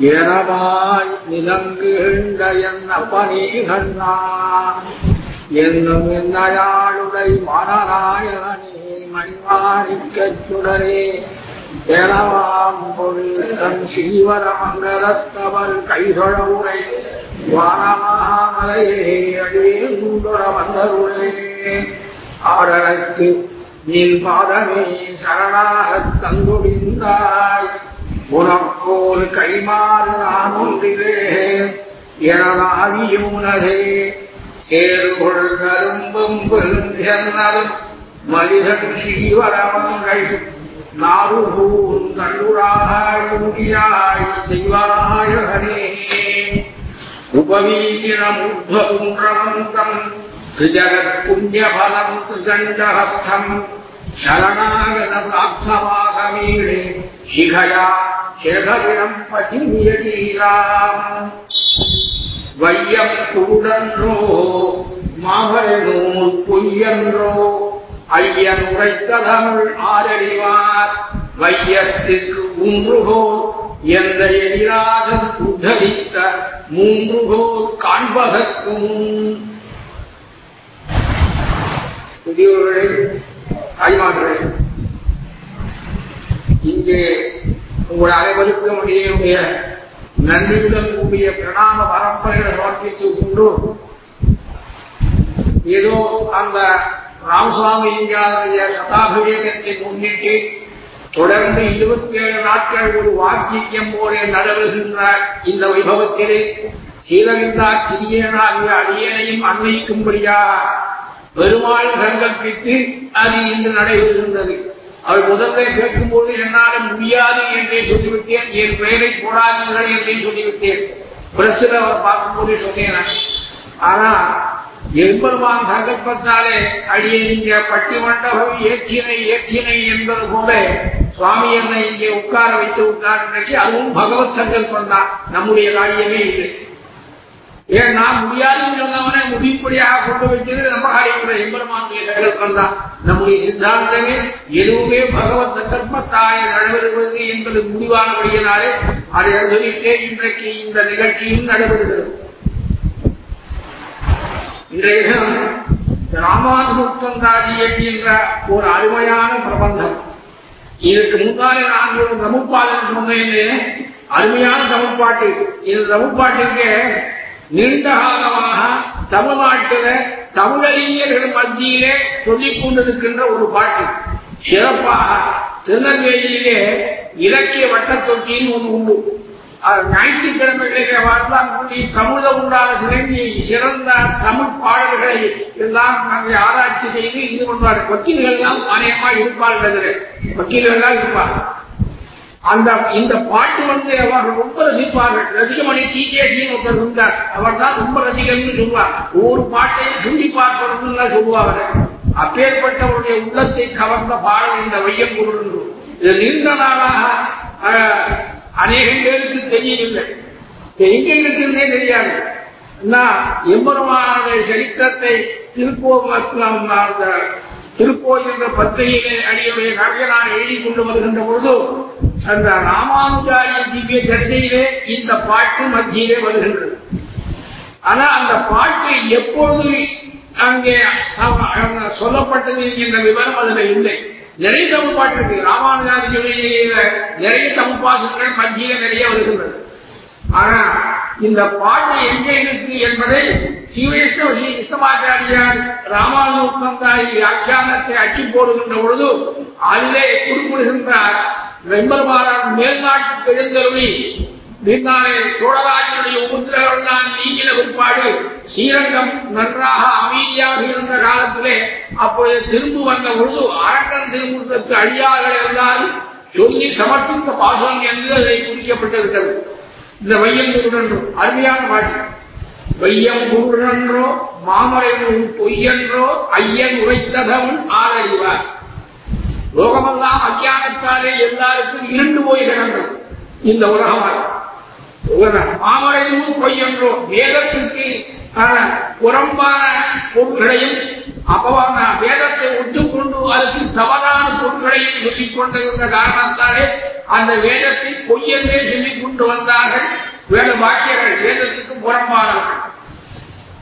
ஏனமாய் நிலங்குகின்ற என் அப்பனே கண்ணா என்னும் என்னையாளுடை மனநாயகனே மணிமாணிக்கச் சுடரே. ஏனவாம் பொருள் தன் ஸ்ரீவரமங்கலத்தவள் கைதொழ உரை வானமாமலையே அடியுற வந்தருளே. ஆடலுக்கு நீ பாதமே சரணாகத் தந்துடிந்தாய். உனக்கோல் கைமாறு நான் ஒன்றிலே எனதாவியுனதே சேருகொள் கரும்பும் பெருந்தரும் மனிதன் ஸ்ரீவரமங்கள் நாருகூர் நல்லுராய் முடியாய் தெய்வாயகனே उपवीतिरमुद्धपुण्ड्रवन्तम् त्रिजगत्पुण्यफलम् त्रिदण्डहस्थम् शरणागतसाक्षवासमीळे शिखया शेखरिणम् पथिन्यतीराम् வையம் குருடன்றோ மாவரனூர் பொய்யன்றோ ஐயன் உரைத்ததமிழ் ஆரறிவார் வையத்திற்கு ஊன்றுகோர் என்ற எதிராக உத்தரித்த மூன்றுகோர் காண்பதற்கும் புதியவர்களே தாய்மார்களே இங்கே உங்கள் அனைவருக்கும் இடையுடைய நன்றியுடன் கூடிய பிரணாம பரம்பரைகளை சமர்ப்பித்துக் கொண்டு ஏதோ அந்த ராமசுவாமி இங்காருடைய சதாபிஷேகத்தை முன்னிட்டு தொடர்ந்து இருபத்தி ஏழு நாட்கள் ஒரு வாக்கியம் போல நடைபெறுகின்ற இந்த வைபவத்திலே சீலவிந்தா சிறியனாகிய அடியனையும் அன்வைக்கும்படியா பெருமாள் சங்கல்பித்து அது இன்று நடைபெறுகின்றது. அவர் முதல்ல கேட்கும்போது என்னால முடியாது என்றே சொல்லிவிட்டேன். என் பெயரை போடாதீர்கள் என்றே சொல்லிவிட்டேன். பிரசில் அவர் பார்க்கும்போதே சொன்னேன் ஆனா எம்பெருமான் சங்கல்பத்தாலே அடியே இங்க பட்டி மண்டபம் ஏற்றினை ஏற்றினை என்பது போல சுவாமி என்னை இங்கே உட்கார வைத்து விட்டார் இன்றைக்கு அதுவும் பகவத் சங்கல்பம் தான் நம்முடைய காரியமே இல்லை ஏன் நான் முடியாதுன்னு சொன்னவனை முடிப்படியாக கொண்டு வைக்கிறது நம்ம காரியங்களை எம்பெருமானுடைய சங்கல்பம் தான் நம்முடைய சித்தாந்தமே எதுவுமே பகவத் சங்கல்பத்தாய நடைபெறுவது என்பது முடிவானபடியினாலே அதை அனுபவித்தே இன்றைக்கு இந்த நிகழ்ச்சியும் நடைபெறுகிறது. இன்றைய தினம் ராமானுத்தந்தாதி என்ற ஒரு அருமையான பிரபந்தம். இதற்கு முன்னாலே நான் ஒரு தமிழ்பாடல் சொன்னேனே அருமையான தமிழ்பாட்டு இந்த தமிழ்பாட்டிற்கு நீண்ட காலமாக தமிழ்நாட்டில தமிழறிஞர்கள் மத்தியிலே சொல்லிக் கொண்டிருக்கின்ற ஒரு பாட்டு. சிறப்பாக திருநெல்வேலியிலே இலக்கிய வட்டத்தொட்டின்னு ஒன்று உண்டு. ஞாயிற்றுக்கிழமைகளிலே வாழ்ந்தான் கூடி தமிழ உண்டான சிறங்கி சிறந்த தமிழ் பாடல்களை எல்லாம் நாங்கள் ஆராய்ச்சி செய்து இது பண்ணுவார்கள் வக்கீல்கள் எல்லாம் மானியமா இருப்பார்கள் வக்கீல்கள் எல்லாம் இருப்பார்கள். அந்த இந்த பாட்டு வந்து அவர்கள் ரொம்ப ரசிப்பார்கள். ரசிகமணி டிஜேசின்னு ஒருத்தர் இருந்தார். அவர் தான் ரொம்ப ரசிகர்னு சொல்லுவார். ஒவ்வொரு பாட்டையும் சொல்லி பார்க்கணும்னு தான் அப்பேற்பட்டவருடைய உள்ளத்தை கவர்ந்த பாடல் இந்த வையம் குரு இது நீண்ட நாளாக அநேகம் பேருக்கு தெரியவில்லை. எங்க இருக்குன்னே தெரியாது. எம்பெருமானுடைய சரித்திரத்தை திருப்போ திருக்கோயில் பத்திரிகையிலே அடியுடைய கவிஞரான எழுதி கொண்டு வருகின்ற பொழுது அந்த ராமானுஜாரிய திவ்ய சர்ச்சையிலே இந்த பாட்டு மத்தியிலே வருகின்றது. ஆனா அந்த பாட்டு எப்பொழுது அங்கே சொல்லப்பட்டது என்ற விவரம் அதுல இல்லை. நிறைய தமிழ் பாட்டு இருக்கு ராமானுஜாதியில நிறைய தமிழ் பாட்டுகள் மத்தியில நிறைய வருகின்றது. ஆனா இந்த பாட்டு எங்கே இருக்கு என்பதை ஸ்ரீவைஷ்ணவ ஸ்ரீ விஸ்வமாச்சாரியார் ராமானுத்தந்தாய் வியாக்கியானத்தை அச்சு போடுகின்ற பொழுது அதிலே குறிப்பிடுகின்றார் வெம்பெருமானார் மேல்நாட்டு எழுந்தருளி பின்னாலே சோழராஜனுடைய உபத்திரர்கள் தான் நீங்கின பிற்பாடு ஸ்ரீரங்கம் நன்றாக அமைதியாக இருந்த காலத்திலே அப்பொழுது திரும்பி வந்த பொழுது அரக்கன் திருமுகத்துக்கு அழியாக இருந்தால் சொல்லி சமர்ப்பித்த பாசனம் என்று அதை குறிக்கப்பட்டிருக்கிறது. இந்த வையம் குருடன்றோ அருமையான பாட்டு வையம் குருடன்றோ மாமரை பொய்யன்றோ ஐயன் உரைத்ததவன் ஆதரிவார் லோகமெல்லாம் அஜானத்தாலே எல்லாருக்கும் இருண்டு போய் கிடந்தோம் இந்த உலகமாக மாமரையும் பொய்யன்றோ வேதத்திற்கு புறம்பான பொருட்களையும் அப்பவான வேதத்தை ஒட்டுக்கொண்டு அதற்கு தவறான பொருட்களையும் சொல்லிக் கொண்டிருந்த காரணத்தாலே அந்த வேதத்தை பொய்யென்றே சொல்லிக் கொண்டு வந்தார்கள் பாஷியக்காரர்கள் வேத பாஷியர்கள் வேதத்துக்கு புறம்பானவர்கள்.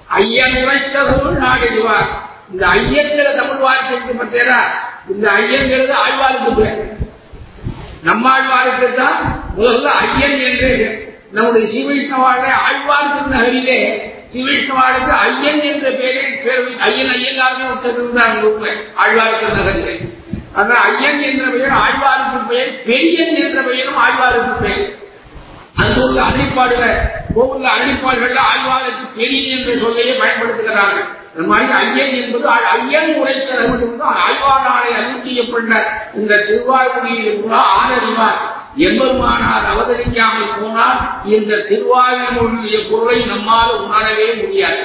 ஐயன் உரைத்ததும் நாடுவார் இந்த ஐயங்கிற தமிழ் வார்த்தைக்கு பார்த்தீங்கன்னா இந்த ஐயங்கிறது ஆழ்வாருக்கு பேர் நம்மாழ்வாருக்கு தான் முதல்ல ஐயன் என்று. நம்முடைய ஸ்ரீவைஷ்ணவாழ ஆழ்வார்க்கு நகரிலே ஸ்ரீவைஷ்ணவாளுக்கு ஐயன் என்ற பெயரில் பேர் ஐயன் ஐயங்காரமே ஒருத்தர் இருந்தார் ஆழ்வார் திருநகரிலே ஆனால் ஐயன் என்ற பெயர் ஆழ்வாருக்கு பெயர் பெரியன் என்ற பெயரும் ஆழ்வாருக்கு பெயர். அங்கு உள்ள அழைப்பாடுகள் கோவில்ல அழைப்பாடுகள்ல ஆழ்வாருக்கு பெரியன் என்ற சொல்லையே பயன்படுத்துகிறார்கள். மாதிரி ஐயன் என்பது ஐயன் உரைத்தது மட்டும்தான் ஆழ்வாராலை அருள் செய்யப்பட்ட இந்த திருவாய்மொழியில் ஆரறிவார் எம்பெருமானார் அவதரிக்காமல் போனால் இந்த திருவாயுமொழியுடைய பொருளை நம்மால் உணரவே முடியாது.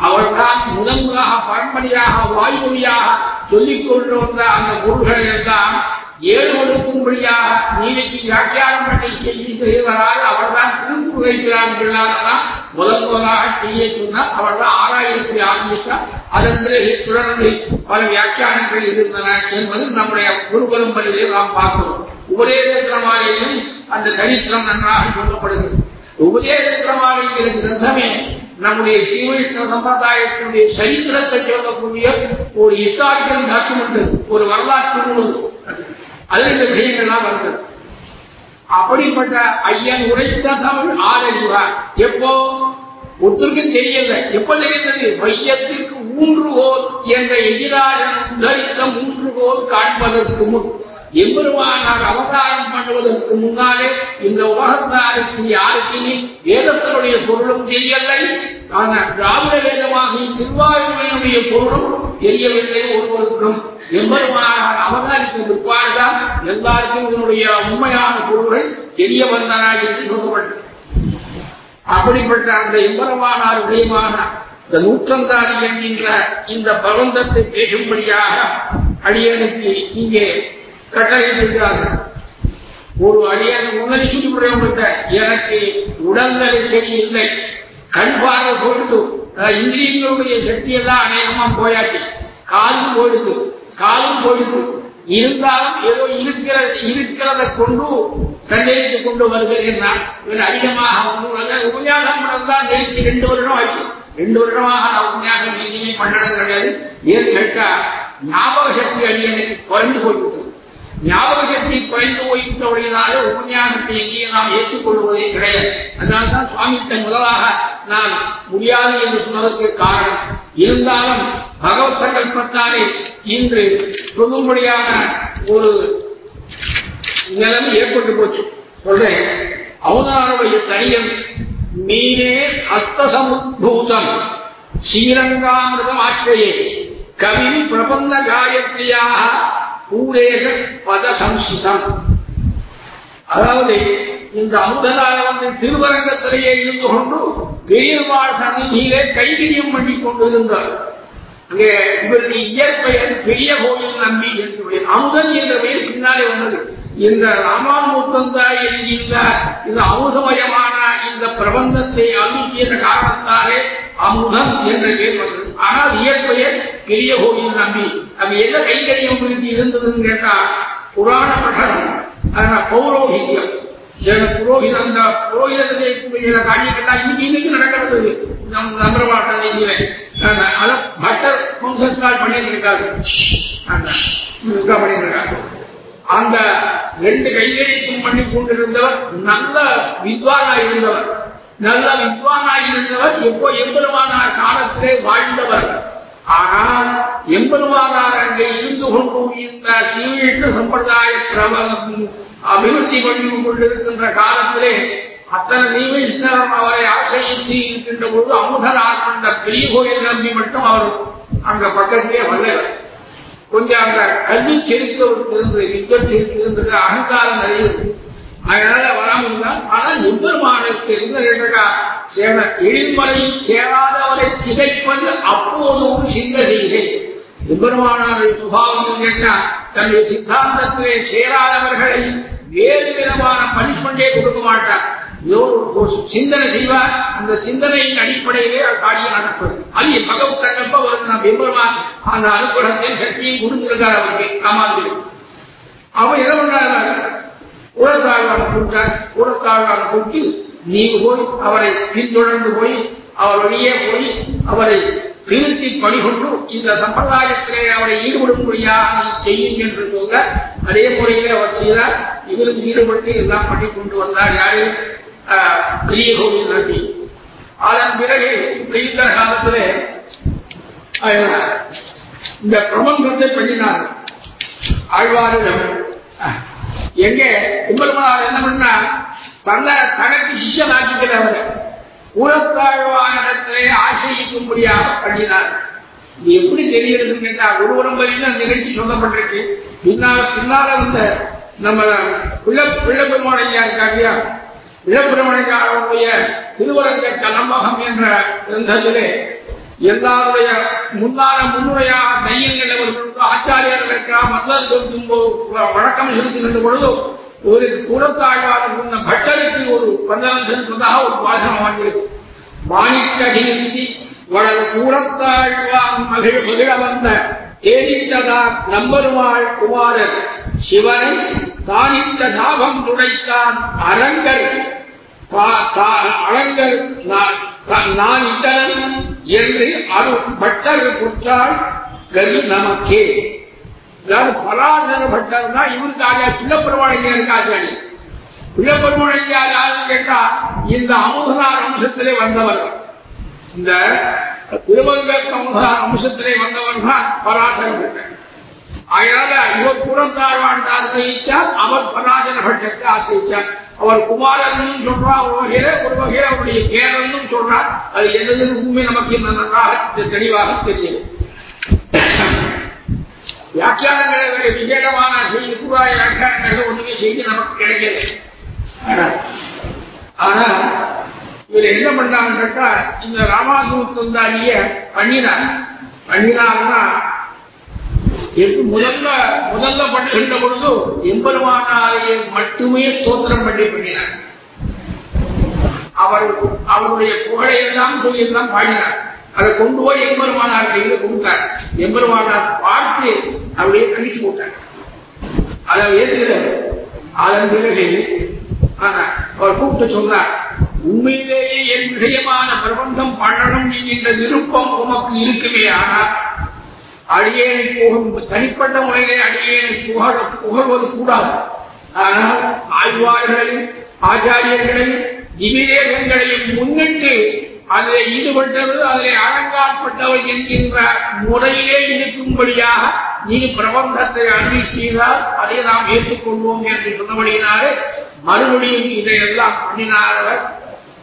அவர்தான் முதன் முதலாக வாய்மொழியாக சொல்லிக் கொண்டு வந்த அந்த பொருள்களை எல்லாம் ஏழு ஒழுக்கும்படியாக நீதிக்கு வியாக்கியானம் பண்ணி செய்கிறார் அவர்தான் திருக்குறைக்கிறான் பிள்ளாதான் முதல் முதலாக செய்ய சொன்னார் அவர்தான் ஆறாயிரத்தி ஆரம்பித்தார் அதன் பிறகு தொடர்ந்து பல வியாக்கியானங்கள் இருந்தன என்பது நம்முடைய குரு பரம்பரையிலே நாம் பார்க்கிறோம் உபதேசமாலையிலும் அந்த தரித்திரம் நன்றாக சொல்லப்படுகிறது. உபதேசமாலைங்கிற கிரந்தமே நம்முடைய ஸ்ரீவைஷ்ணவ சம்பிரதாயத்தினுடைய சரித்திரத்தை சொல்லக்கூடிய ஒரு ஹிஸ்டாரிக்கல் டாக்குமெண்ட் ஒரு வரலாற்று நூல். அதில் இந்த விஷயங்கள்லாம் வருது. அப்படிப்பட்ட ஐயன் உரைத்ததால் ஆரறிவார் எப்போ? ஒருத்தருக்கும் தெரியல. எப்ப தெரிந்தது மையத்திற்கு ஊன்றுகோல் என்ற எதிராக உதரித்த ஊன்றுகோல் காண்பதற்கு முன். எம்பெருமானார் அவதாரம் பண்ணுவதற்கு முன்னாலே இந்த உலகத்தாருக்கு யாருக்குமே வேதத்தினுடைய பொருளும் தெரியலை ஆனால் திராவிட வேதமாக திருவாரூரினுடைய பொருளும் தெரியவில்லை ஒருவருக்கும். எம்பெருமானார் அவதாரித்த பிற்பாடுதான் எல்லாருக்கும் இதனுடைய உண்மையான பொருள்கள் தெரிய வந்தன என்று சொல்லப்பட்டது அப்படிப்பட்ட அந்த எம்பெருமானார் விடயமான இந்த நூற்றந்தாதி என்கின்ற இந்த பிரபந்தத்தை பேசும்படியாக அடியனுக்கு இங்கே கட்டளையிட்டிருக்கிறார்கள். ஒரு அடியான முன்னணி சொல்லிவிடுறவங்க எனக்கு உடல்நிலை சரியில்லை. கண் பார்வை போயிடுத்து இந்திரியங்களுடைய சக்தியெல்லாம் அநேகமா போயாச்சு. காலும் போயிடுது காலும் போயிடுது இருந்தாலும் ஏதோ இருக்கிற இருக்கிறத கொண்டு சந்தேகித்து கொண்டு வருகிறேன் நான் அதிகமாக உபன்யாசம் பண்ணதான் ஜெயிச்சு ரெண்டு வருடம் ஆச்சு. ரெண்டு வருடமாக நான் உபன்யாசம் எங்கேயுமே பண்ணது கிடையாது. ஏன்னு கேட்டா ஞாபக சக்தி அடியனுக்கு குறைந்து போய்விட்டது. ஞாபக சக்தி குறைந்து போய்விட்டவுடையதால உபன்யாசத்தை எங்கேயே நாம் ஏற்றுக்கொள்வதே கிடையாது. அதனால்தான் சுவாமித்தன் முதலாக நான் முடியாது என்று சொன்னதற்கு காரணம் இருந்தாலும் பகவத் சங்கல்பத்தாலே இன்று சொல்லும்படியான ஒரு நிலைமை ஏற்பட்டு போச்சு. சொல்றேன். அவதாருடைய தனியம் மீனே அஸ்தசமுத்பூதம் ஸ்ரீரங்காமிரதம் ஆசிரியே. கவிம் பிரபந்த காயத்ரியாக பூரேக பத சம்சிதம் அதாவது இந்த அமுதனால வந்து திருவரங்கத்திலேயே இருந்து கொண்டு பெரியவாழ் சந்நிதியிலே கைகரியம் பண்ணி கொண்டு இருந்தார் அங்கே இவருக்கு இயற்பெயர் பெரிய கோயில் நம்பி என்று அமுதன் என்ற பெயர் பின்னாலே வந்தது. இந்த ராமானுத்தந்தா என்கின்ற இந்த அமுதமயமான இந்த பிரபந்தத்தை அருளிய காரணத்தாலே அமுதம் என்ற பெயர் வந்தது. ஆனால் இயற்பெயர் பெரிய கோயில் நம்பி அங்க என்ன கைங்கரியம் குறித்து இருந்ததுன்னு கேட்டா புராண பட்டணம் அதனால் பௌரோகியம் புரோகித அந்த புரோகிதத்தை புரோகிதத்துடைய காரியங்கள்லாம் இன்னைக்கு இன்னைக்கு நடக்கிறது. நம் நம்பரமாட்ட நீங்களே அதை பட்டர் வம்சத்தால் பண்ணியிருக்காரு. பண்ணியிருக்காரு அந்த ரெண்டு கையெழுத்தும் பண்ணி கொண்டிருந்தவர் நல்ல வித்வானாய் இருந்தவர். நல்ல வித்வானாய் இருந்தவர் எப்போ எம்பெருமானார் காலத்திலே வாழ்ந்தவர். ஆனால் எம்பெருமானார் அங்கே இருந்து கொண்டு இந்த சீவீட்டு சம்பிரதாய அபிவிருத்தி பண்ணி கொண்டிருக்கின்ற காலத்திலே அத்தனை ஸ்ரீவைஷ்ணவம் அவரை ஆசிரியத்து இருக்கின்ற பொழுது அமுதனார் கொண்ட பெரிய கோயில் நம்பி மட்டும் அவர் அங்க பக்கத்திலே வல்லவர் கொஞ்சம் அந்த கல்வி செருக்கு இருந்தது யுத்தம் செருக்கு இருந்தது அகங்காரம் நிறைய அதனால வராமல் தான் ஆனால் எம்பெருமானுக்கு இருந்த சேவ எழில்மலையில் சேராதவரை சிதைப்பது அப்போது ஒரு சிந்த செய்கை எம்பெருமானாருடைய சுபாவம் கேட்டா தன்னுடைய சித்தாந்தத்திலே சேராதவர்களை வேறு விதமான பனிஷ்மெண்டே கொடுக்க மாட்டார். சிந்தனை செய்வார். அந்த சிந்தனையின் அடிப்படையிலே காரியம் நடப்பது அது பகவத் சங்கப்ப அவருக்கு நான் எம்பெருமான் அந்த அனுகிரகத்தின் சக்தியை கொடுத்திருக்கார் அவருக்கு. காமாந்திரி அவர் என்ன பண்றாரு உரத்தாழ்வான கூட்டார் உரத்தாழ்வான கூட்டி நீ போய் அவரை பின்தொடர்ந்து போய் அவர் வழியே போய் அவரை திருத்தி பணிகொண்டு இந்த சம்பிரதாயத்திலே அவரை ஈடுபடும்படியாக நீ செய்யும் என்று சொல்ல அதே முறையிலே அவர் செய்தார். இவரும் ஈடுபட்டு எல்லாம் பண்ணி கொண்டு வந்தார் யாரு? பெரிய கோவில் நம்பி அதன் பிறகு பெய்த காலத்திலே இந்த பிரபந்தத்தை பண்ணினார். ஆழ்வாரிடம் எங்கே? கும்பல்மனார் என்ன பண்ணா தன்னை தனக்கு சிஷ்யனாக்கிக்கிற அவர். ஊழத்தாழ்வானிடத்திலே ஆசிரியிக்கும்படியாக பண்ணினார். இது எப்படி தெரிகிறதுன்னு கேட்டா ஒருவரும் வரையும் அந்த நிகழ்ச்சி சொல்லப்பட்டிருக்கு. பின்னால பின்னால வந்த நம்ம பிள்ளை பிள்ளை ஐயா இருக்காங்க இளம்பெருமனைக்காரனுடைய திருவரங்க கலம்பகம் என்ற கிரந்தத்திலே எல்லாருடைய முன்னால முன்னுரையாக தையங்கள் அவர்களுக்கு இருக்கிறார். மன்னர் செலுத்தும் வழக்கம் செலுத்துகின்ற பொழுது ஒரு கூடத்தாழ்வார் முன்ன பட்டருக்கு ஒரு பந்தனம் செலுத்துவதாக ஒரு பாசனம் வாங்கியிருக்கு. மாணிக்ககிருத்தி வளர் கூடத்தாழ்வான் மகிழ் மகிழ வந்த தேடித்ததார் நம்பருமாள் குமாரர் சிவனை தானித்த சாபம் துடைத்தான் அரங்கர். அரங்கர் நான் இத்தனன் என்று அருள் பட்டர் குற்றால் கதி நமக்கே. அதாவது பராசர பட்டர் தான் இவருக்காக பிள்ளப்பெருமாளையாருக்கு ஆச்சாரி பிள்ளப்பெருமாளையார் கேட்டா இந்த அமுதனார் அம்சத்திலே வந்தவர் இந்த திருவங்க அமுதனார் அம்சத்திலே வந்தவர் தான் பராசர பட்டர். அதனால இவர் புறத்தாழ்வான் ஆசிரியிச்சார் அவர் பராசர பட்டத்தை ஆசிரியிச்சார் அவர் குமாரன் சொல்றார் ஒரு வகையில ஒரு வகையில அவருடைய கேரன் சொல்றார். அது என்னது? உண்மை நமக்கு நன்றாக தெளிவாக தெரியும் வியாக்கியானங்களை விசேடமான செய்தி கூட வியாக்கியானங்கள் ஒண்ணுமே செய்தி நமக்கு கிடைக்கல ஆனா இவர் என்ன பண்ணாங்க கேட்டா இந்த ராமாசுத்தந்தாரிய பண்ணினார். பண்ணினார்னா என்று முதல்ல முதல்ல பண்ணுகின்ற பொழுது எம்பெருமானாரையை மட்டுமே ஸ்தோத்திரம் பண்ணி பண்ணினார். அவர் அவருடைய புகழை எல்லாம் பாடினார். அதை கொண்டு போய் எம்பெருமானார் கையில கொடுத்தார். எம்பெருமானார் பார்த்து அப்படியே கழிச்சு போட்டார். அதை ஏற்றுகிறார். அதன் பிறகு அவர் கூப்பிட்டு சொன்னார் உண்மையிலேயே என் விஷயமான பிரபந்தம் பண்ணணும் என்கின்ற விருப்பம் உமக்கு இருக்குமே ஆனால் அடியேனை புகழ் தனிப்பட்ட முறையிலே அடியேனை புகழ புகழ்வது கூடாது. ஆனால் ஆய்வாளர்களையும் ஆச்சாரியர்களையும் திவிதேகங்களையும் முன்னிட்டு அதில் ஈடுபட்டவர் அதில் அலங்காற்பட்டவர் என்கின்ற முறையிலே இருக்கும்படியாக நீ பிரபந்தத்தை அணி செய்தால் அதை நாம் ஏற்றுக்கொள்வோம் என்று சொன்னபடியினாலே மறுபடியும் இதையெல்லாம் பண்ணினார்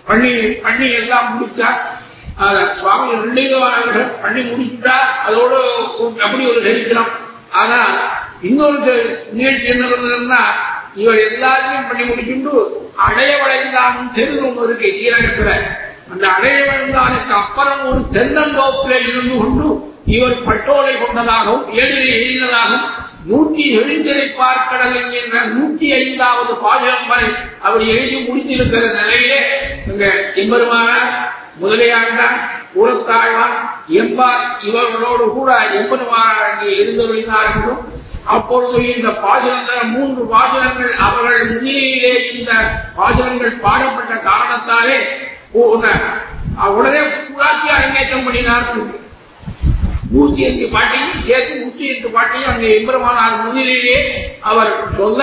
பண்ணி பண்ணி எல்லாம் முடித்தார். சுவாமி ரெண்டு பண்ணி முடிச்சுட்டா அதோட அப்படி ஒரு சரித்திரம் ஆனா இன்னொரு நிகழ்ச்சி என்ன இவர் எல்லாத்தையும் பண்ணி முடிச்சுட்டு அடைய வளைந்தான் தெரு ஒன்று இருக்கு ஸ்ரீரங்கத்துல. அந்த அடைய வளைந்தானுக்கு அப்புறம் ஒரு தென்னந்தோப்புல இருந்து கொண்டு இவர் பட்டோலை கொண்டதாகவும் ஏழிலே எழுதினதாகவும் நூற்றி எழுந்தரை பார்க்கடல் என்கின்ற நூற்றி ஐந்தாவது பாஜகம் வரை அவர் எழுதி முடித்திருக்கிற நிலையிலே இங்க எம்பெருமான முதலியாண்டான் உலத்தாழ்வான் எம்பார் இவர்களோடு கூட எம்பெருமானார் அங்கே இருந்தவழினார் அப்பொழுது இந்த பாசனங்கள் மூன்று பாசனங்கள் அவர்கள் முன்னிலையிலே இந்த பாசனங்கள் பாடப்பட்ட காரணத்தாலே உடனே புராட்சி அரங்கேற்றம் பண்ணினார்கள். நூற்றி ஐந்து பாட்டையும் சேர்த்து நூற்றி எட்டு பாட்டையும் அங்கே எம்பெருமானார் முன்னிலையிலே அவர் சொல்ல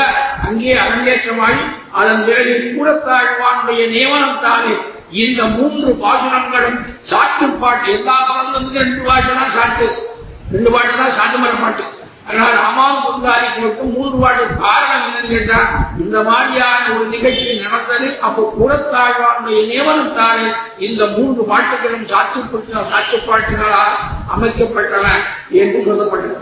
அங்கே அரங்கேற்றமாகி அதன் பிறகு கூடத்தாழ்வானுடைய நியமனம் தானே. இந்த மூன்று பாசுரங்களும் சாட்டு பாட்டு. எல்லா பாடலும் ரெண்டு பாட்டு தான் சாட்டு. ரெண்டு பாட்டு தான் சாட்டு மர அதனால ஆனால் ராமான் மட்டும் மூன்று பாட்டு காரணம் என்னன்னு கேட்டா இந்த மாதிரியான ஒரு நிகழ்ச்சி நடந்தது. அப்போ கூடத்தாழ்வானுடைய நியமனத்தாலே இந்த மூன்று பாட்டுகளும் சாட்டுப்பட்ட சாட்சிப்பாட்டுகளால் அமைக்கப்பட்டன என்று சொல்லப்பட்டது.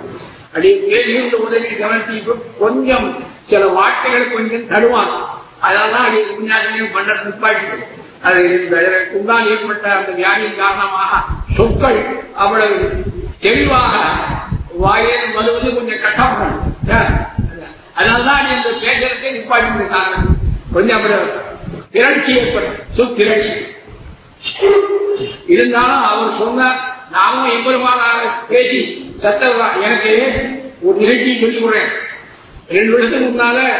அடி கேள்வி உதவி கவனித்து கொஞ்சம் சில வார்த்தைகள் கொஞ்சம் தருவாங்க. அதனால்தான் அடி உண்மையாகவே பண்ண நிப்பாட்டு அது உண்டால் ஏற்பட்ட அந்த வியாதியின் காரணமாக சொற்கள். அவ்வளவு தெளிவாக வாயில் வருவது கொஞ்சம் கஷ்டப்படும் அதனால்தான் இந்த பேசுறதுக்கு நிப்பாட்டி காரணம் கொஞ்சம் அவ்வளவு திரட்சி ஏற்படும். சுத்திரட்சி இருந்தாலும் அவர் சொன்னார் நாமும் எம்பெருமான பேசி சத்த எனக்கு ஒரு நிகழ்ச்சி சொல்லிக் கொடுறேன். ரெண்டு வருஷத்துக்கு முன்னால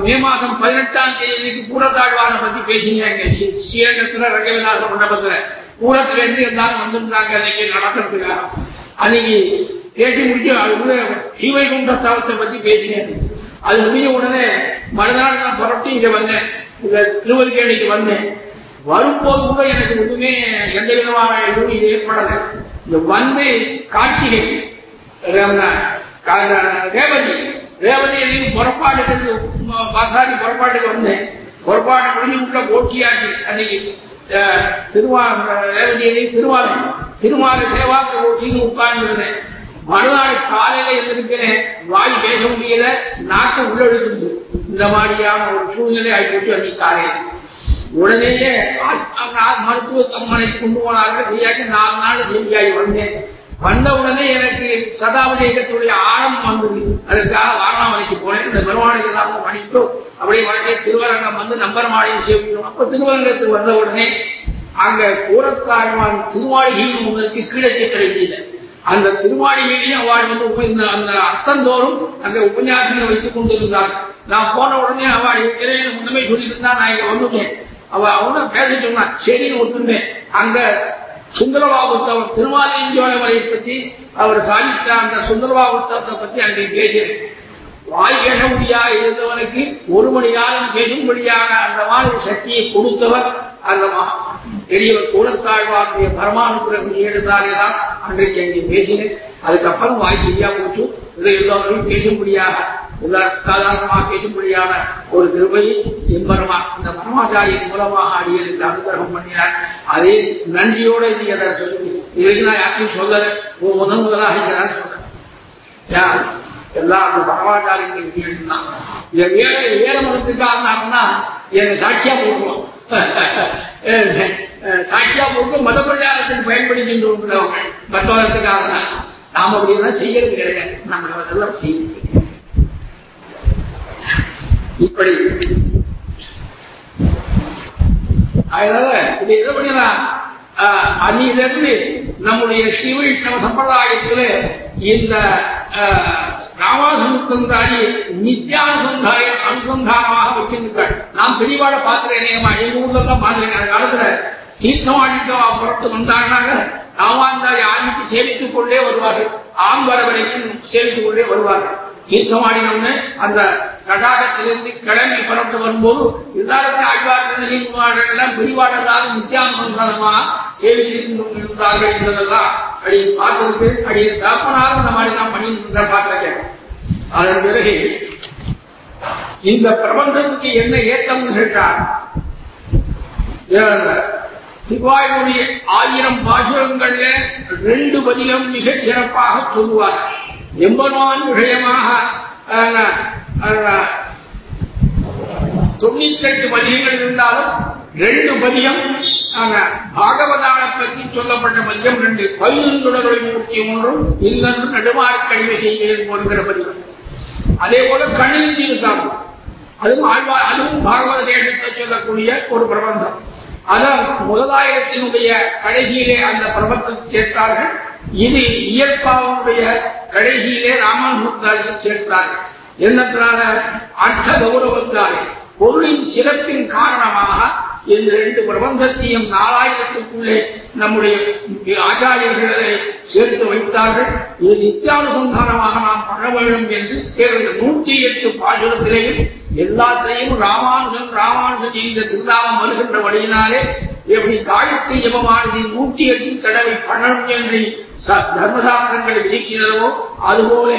மே மாதம் பதினெட்டாம் தேதிக்கு கூடத்தாழ்வான பத்தி பேசினாங்க. ஸ்ரீ- ஸ்ரீரங்கத்துல ரங்கவிலாச மண்டபத்துல. கூடத்துல இருந்து எல்லாரும் வந்திருந்தாங்க அன்னைக்கு நடத்துறதுக்காக அன்னைக்கு பேசி முடிச்சு அதுக்குள்ள ஸ்ரீவைகுண்ட ஸ்தவத்தை பத்தி பேசினேன். அது முடிஞ்ச உடனே மறுநாள் நான் புறப்பட்டு இங்க வந்தேன். இந்த திருவல்லிக்கேணிக்கு வந்தேன். வரும்போது கூட எனக்கு ஒண்ணுமே எந்த விதமான எதுவும் இது ஏற்படலை. இந்த வந்து கார்த்திகை கா- ரேவதி ரேவதி எனக்கு புறப்பாட்டுக்கு பாசாரி புறப்பாட்டுக்கு வந்தேன் புறப்பாடு முடிஞ்சு உள்ள போட்டியாச்சு அன்னைக்கு திருவா ரேவதி அன்னைக்கு திருவாலை திருமாலை சேவாக்க ஓட்டின்னு உட்கார்ந்து இருந்தேன் மறுநாள் காலையில இருந்திருக்கிறேன் வாய் பேச முடியல நாக்கு உள்ள எடுத்துருது இந்த மாதிரியான ஒரு சூழ்நிலை ஆகிப்போச்சு அன்னைக்கு காலையில். உடனேயே மருத்துவ கம்மனை கொண்டு போனார்கள். நாலு நாள் செய்தியாகி வந்தேன். வந்தவுடனே எனக்கு சதாபதி இயக்கத்துடைய ஆழம் வந்தது. அதுக்காக வாரணாமலைக்கு போனேன். இந்த பெருமாளை எல்லாம் பண்ணிட்டு அப்படியே வாழ்க்கை திருவரங்கம் வந்து நம்பர் மாலையும் சேவிக்கணும் அப்ப திருவரங்கத்துக்கு வந்த உடனே அங்க கூரத்தாழ்வான் திருமாளிகையும் உங்களுக்கு கீழே சித்தரிக்கல அந்த திருமாளிகையிலேயே அவள் வந்து அந்த அர்த்தந்தோறும் அங்க உபன்யாசங்களை வைத்துக் கொண்டிருந்தார் நான் போன உடனே அவள் இறைவன் முன்னமே சொல்லியிருந்தா நான் இங்க வந்துட்டேன். அவ அவனும் பேச சொன்னான். சரின்னு ஒத்துட்டேன். அங்க சுந்தரபாபுத்தவர் திருமாலியஞ்சோழமலை பத்தி அவர் சாதித்த அந்த சுந்தரபாபுத்தவத்தை பத்தி அங்கே பேசு வாய் பேச முடியா இருந்தவனுக்கு ஒரு மணி நேரம் பேசும்படியான அந்த மாதிரி சக்தியை கொடுத்தவர் அந்த பெரியவர் கூடத்தாழ்வாருடைய பரமானுகிரகம் ஏழுதாலே தான் அன்றைக்கு அங்கே பேசினேன். அதுக்கப்புறம் வாய் சரியா போச்சு. இதை எல்லோரும் பேசும்படியாக சாதாரணமாக பேசும்படியான ஒரு கிருபையை எம்பெருமா இந்த பரமாச்சாரியின் மூலமாக அடியனுக்கு அனுகிரகம் பண்ணினார். அதே நன்றியோட நீங்க அதை சொல்லி இதுக்கு நான் யாருக்கும் சொல்லல ஒரு முதன் முதலாக இங்க சொல்றேன். யார்? எல்லாம் அந்த பரமாச்சாரியின் விஷயம் தான். இந்த வேற வேற மதத்துக்காரனா என்னை சாட்சியா போட்டுருவோம் சாட்சியா போட்டு மத பிரச்சாரத்துக்கு பயன்படுத்தின்றவங்க மற்றவர்களுக்காக நாம அப்படியெல்லாம் செய்யறது கிடையாது. நம்ம அதெல்லாம் செய்யறது கிடையாது. இப்படி. அதனால இது எதை பண்ணிடலாம் அன்னிலிருந்து நம்முடைய சிவ வைஷ்ணவ சம்பிரதாயத்தில் இந்த ராமாசமுத்திராணி நித்தியானுசந்தாய அனுசந்தானமாக வச்சிருக்காள் நான் பெரியவாட பார்க்கிறேன் எங்க ஊர்ல தான் பார்க்கிறேன் அந்த காலத்துல தீர்த்தமாடிட்டு புறத்து வந்தாங்கன்னாங்க ராமாந்தாரி ஆரம்பித்து சேவித்துக் கொண்டே வருவார்கள். ஆம்பர வரைக்கும் சேவித்துக் கொண்டே வருவார்கள். தீர்த்தமாடினவுடனே அந்த தடாகத்திலிருந்து கிளம்பி புறப்பட்டு வரும்போது எல்லாருக்கும் ஆழ்வார்கள் எல்லாம் பிரிவாடலாத நித்தியானுசந்தானமாக சேவித்திருந்தார்கள் என்பதெல்லாம் அடி பார்த்திருக்கு அடி தகப்பனாரும் இந்த மாதிரி தான் பண்ணிட்டு இருந்தா பார்த்திருக்கேன். அதன் பிறகு இந்த பிரபஞ்சத்துக்கு என்ன ஏற்றம்னு கேட்டார். சிவாயுடைய ஆயிரம் பாசுரங்கள்ல ரெண்டு பதிலும் மிகச் சிறப்பாக சொல்லுவார் எம்பெருமான் விஷயமாக தொண்ணூத்தெட்டு பதியங்கள் இருந்தாலும் ரெண்டு பதியம் பாகவதான பற்றி சொல்லப்பட்ட பதியம் ரெண்டு. பதினொன்றுடைய மூர்த்தி ஒன்றும் இல்லென்று நடுமாறு கழிவு செய்கிறேன் போன்ற பதியம் அதே போல கணினி சாப்பிடும் அதுவும் ஆழ்வா அதுவும் பாகவத தேசத்தை சொல்லக்கூடிய ஒரு பிரபந்தம். அதான் முதலாயிரத்தினுடைய கடைசியிலே அந்த பிரபந்தத்தை சேர்த்தார்கள். இது இயற்பாவுடைய கடைசியிலே ராமானுத்தாரில் சேர்த்தார்கள் என்னத்தினால? அர்த்த கௌரவத்தாலே. பொருளின் சிறப்பின் காரணமாக இந்த ரெண்டு பிரபந்தத்தையும் நாலாயிரத்துக்குள்ளே நம்முடைய ஆச்சாரியர்களை சேர்த்து வைத்தார்கள். இது நித்தியானுசந்தானமாக நாம் பண்ண வேண்டும் என்று நூற்றி எட்டு பாசுரத்திலேயும் எல்லாத்திலையும் ராமானுஜன் ராமானுஜன் இந்த திருநாமம் வருகின்ற வழியினாலே எப்படி காயத்ரி ஜபமானது நூற்றி எட்டு தடவை பண்ணணும் என்று தர்மசாஸ்திரங்களை விதிக்கிறதோ அதுபோல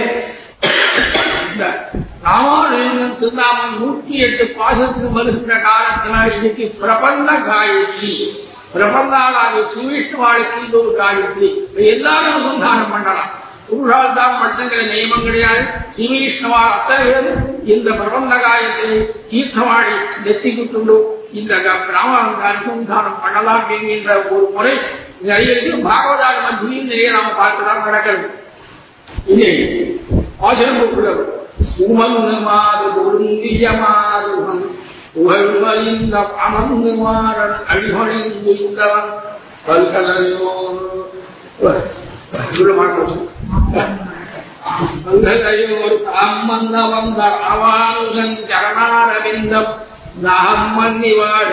இந்த ராமானுஜன் திருநாமம் நூற்றி எட்டு பாசத்துக்கு வருகின்ற காலத்தினால் இன்னைக்கு பிரபந்த காயத்ரி. பிரபந்தாளாக ஸ்ரீவிஷ்ணுவாளுக்கு இது ஒரு காயத்ரி. எல்லாரும் அனுசந்தானம் பண்ணலாம். புருஷால் தான் மட்டுங்கிற நியமம் கிடையாது. ஸ்ரீவிஷ்ணுவா அத்தனை பேரும் இந்த பிரபந்த காயத்திலே தீர்த்தமாடி நெத்திக்கிட்டுண்டு இந்த ராமானந்த அனுசந்தானம் பண்ணலாம் என்கின்ற ஒரு முறை நிறைய இருக்கு பாகவதால் மத்தியும் நிறைய நாம பார்க்கலாம் நடக்கிறது இது ஆசிரமக்குள்ளவர் உமங்குமாறு பொருந்தியமாறுவன் புகழ்வலிந்த அமங்குமாறன் அடிபணிந்தவன் பல்கலையோர் மங்களையோர் தாம் வந்த வந்த அவானுசன் சரணாரவிந்தம் நாம் மன்னி வாழ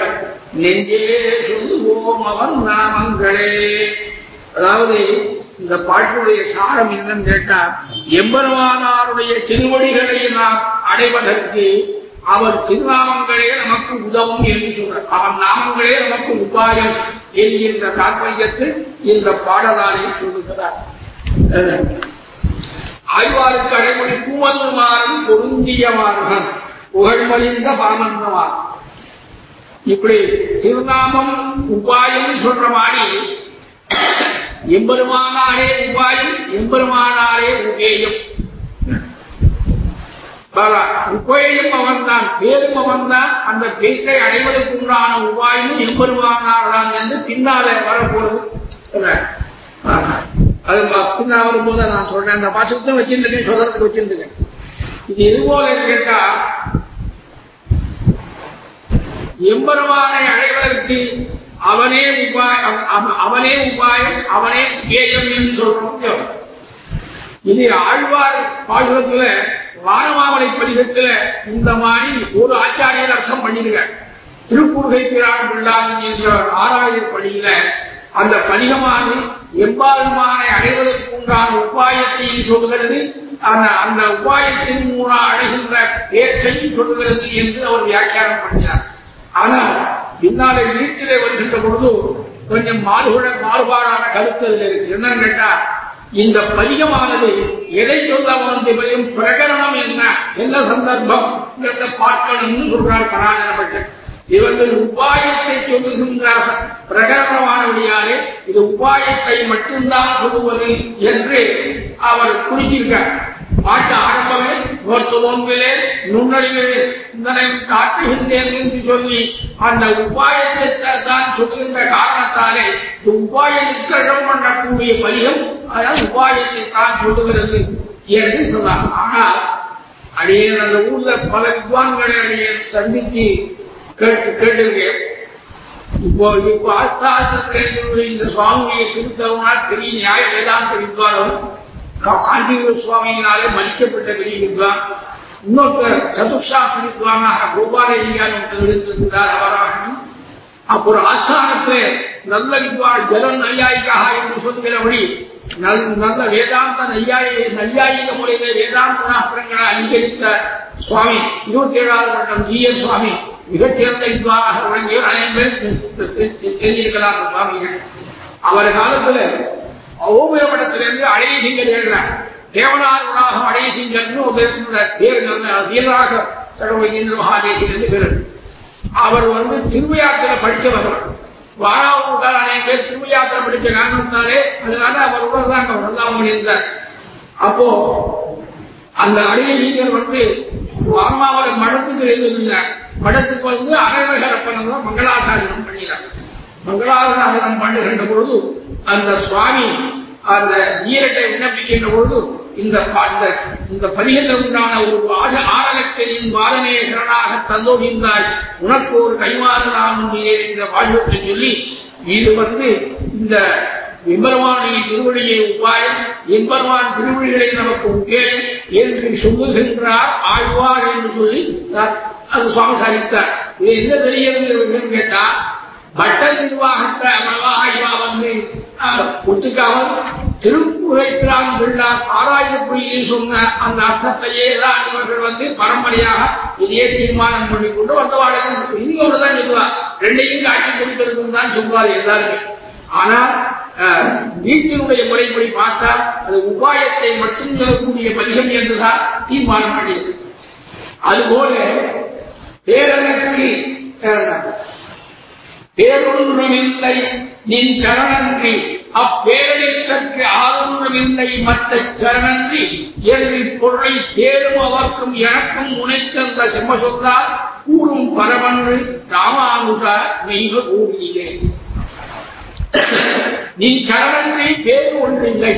நெஞ்சே சொல்லுவோம் அவன் நாமங்களே. அதாவது இந்த பாட்டுடைய சாரம் என்னன்னு கேட்டா எம்பெருமானாருடைய திருவடிகளை நாம் அடைவதற்கு அவர் திருநாமங்களே நமக்கு உதவும் என்று சொல்றார். அவன் நாமங்களே நமக்கு உபாயம் என்கின்ற தாற்பயத்தில் இந்த பாடலாரை சொல்லுகிறார். ஆய்வாருக்கு அடைமொழி பூவல்லுமாறும் பொருந்தியவார்கள் புகழ்மறிந்த பாமந்தவார் இப்படி திருநாமம் உபாயம் சொல்ற மாதிரி எம்பெருமானாரே உபாயம் எம்பெருமானாரே உபேயம். உபேயம் அவன்தான் பேரும் அவன்தான். அந்த பேச்சை அடைவதற்கு உண்டான உபாயமும் எம்பெருமானார் தான் என்று பின்னாலே வரப்போறது அது பின்னா வரும்போது நான் சொல்றேன். அந்த பாசத்தை வச்சிருந்தேன் சொல்றதுக்கு வச்சிருந்தேன் இது எது போல கேட்டா எம்பெருமானை அடைவதற்கு அவனே உபாயம் அவனே உபாயம் அவனே கேயம் என்று சொல்றோம் இது ஆழ்வார் பாசுரத்துல வானமாமலை பதிகத்துல இந்த மாதிரி ஒரு ஆச்சாரியர் அர்த்தம் பண்ணிருக்க திருக்குறுகை பிரான் பிள்ளான் என்ற ஆராயர் பணியில அந்த பதிகமானது எம்பாலுமானை அடைவதற்கு உண்டான உபாயத்தையும் சொல்கிறது அந்த அந்த உபாயத்தின் மூலம் அடைகின்ற ஏற்றையும் சொல்கிறது என்று அவர் வியாக்கியானம் பண்ணினார். ஆனா பின்னாலே வீட்டிலே வருகின்ற பொழுது கொஞ்சம் மாறுபட மாறுபாடான கருத்து அதில் இருக்கு என்னன்னு கேட்டா இந்த பதிகமானது எதை சொல்ல வந்ததையும் பிரகரணம் என்ன? என்ன சந்தர்ப்பம்? என்ற பார்க்கணும்னு சொல்றார் பராஜனப்பட்ட இவர்கள் உபாயத்தை சொல்லுகின்றார்கள் பிரகரணமானபடியாலே இது உபாயத்தை மட்டும்தான் சொல்லுவது என்று அவர் குறிச்சிருக்கார். பாட்டு ஆரம்பமே நோர்த்து நுண்ணறிவிலே இதனை காட்டுகின்றேன் என்று சொல்லி அந்த உபாயத்தை தான் சொல்லுகின்ற காரணத்தாலே இந்த உபாய நிஷ்கர்ஷம் பண்ணக்கூடிய பதிகம் அதாவது உபாயத்தை தான் சொல்லுகிறது என்று சொன்னார். ஆனால் அடியே அந்த ஊர்ல பல வித்வான்களை அடியே சந்திச்சு கேட்டு கேட்டிருக்கேன் இப்போ இப்போ ஆஸ்தாசத்திலே இந்த சுவாமியை திருத்தவனா பெரிய நியாய வேதாந்த வித்வானம் காஞ்சிபுர சுவாமியினாலே மதிக்கப்பட்ட பெரிய வித்வான். இன்னொருத்தர் சதுர்சாஸ்திர வித்வானாக கோபாலய்யான் இருந்திருந்தார் அவராகணும். அப்புறம் ஆஸ்தானத்திலே நல்ல வித்வான் ஜல நையாயிக்காக என்று சொல்கிறபடி நல்ல வேதாந்த நையாயி நையாயிக முறையிலே வேதாந்த சாஸ்திரங்களை அங்கீகரித்த சுவாமி இருபத்தி ஏழாவது வருடம் ஜி எஸ் சுவாமி. மிகச்சிறந்த இந்துவாக விளங்கியவர் அனைவரும் தெரிஞ்சிருக்கலாம் சுவாமிகள் அவர் காலத்துல ஓபிரமடத்திலிருந்து அழகிசிங்கர் எழுறார் தேவனாருடாக அழகிசிங்கர்னு ஒரு பேர் நல்ல வீரராக சர்வகேந்திர மகாதேசிலிருந்து பேர். அவர் வந்து திருவையாத்திர படித்தவர். வாராவூட்டால் அநேக பேர் திருவையாத்திரை படித்த காரணத்தாலே அதனால அவர் உடல்தான் அங்க வரலாம் அப்போ அந்த அழகிசிங்கர் வந்து வாரமாவளை மடத்துக்கு எழுதியிருந்தார் மடத்துக்கு வந்து அரைவகரப்பனம் தான் மங்களாசாசனம் பண்ணினார் மங்களாசாசனம் பண்ணுகின்ற பொழுது அந்த சுவாமி அந்த ஈரட்டை விண்ணப்பிக்கின்ற பொழுது இந்த இந்த பதிகத்தில் உண்டான ஒரு ஆக ஆரலட்சரின் வாதமே தந்தோகின்றாய் உனக்கு ஒரு கைமாறு நான் என்ற வாழ்வத்தை சொல்லி இது வந்து இந்த எம்பெருமானின் திருவழியை உபாயம் எம்பெருமான் திருவழிகளை நமக்கு உபேயம் என்று சொல்லுகின்றார் ஆழ்வார் என்று சொல்லி அது சுவாமி சாதித்தார் இது என்ன பெரிய கேட்டா பட்ட நிர்வாகத்தை அவ்வளவா ஆய்வா வந்து ஒத்துக்காமல் திருப்புரைக்கிறான் பிள்ளார் ஆறாயிரம் சொன்ன அந்த அர்த்தத்தையே தான் இவர்கள் வந்து பரம்பரையாக இதையே தீர்மானம் பண்ணி கொண்டு வந்தவாளர்கள் இன்னொரு தான் சொல்லுவார் ரெண்டையும் காட்சி கொடுக்கிறது தான் சொல்லுவார் எல்லாருமே. ஆனால் வீட்டினுடைய முறைப்படி பார்த்தால் அது உபாயத்தை மட்டும் கூடிய பதிகம் என்றுதான் தீர்மானம் பண்ணியது. அதுபோல பேரனுக்கு பேரொன்றுமில்லை நின் சரணன்றி. அப்பேரடித்தற்கு ஆதொன்றுமில்லை மற்ற சரணன்றி. என்று பொருளை தேரும் அவர்க்கும் எனக்கும் உனைச்சந்த செம்ம சொல்லால் கூடும் பரவன்று ராமானுக மெய்வ கூறியே நீ சரணன்றி பேர் ஒன்றில்லை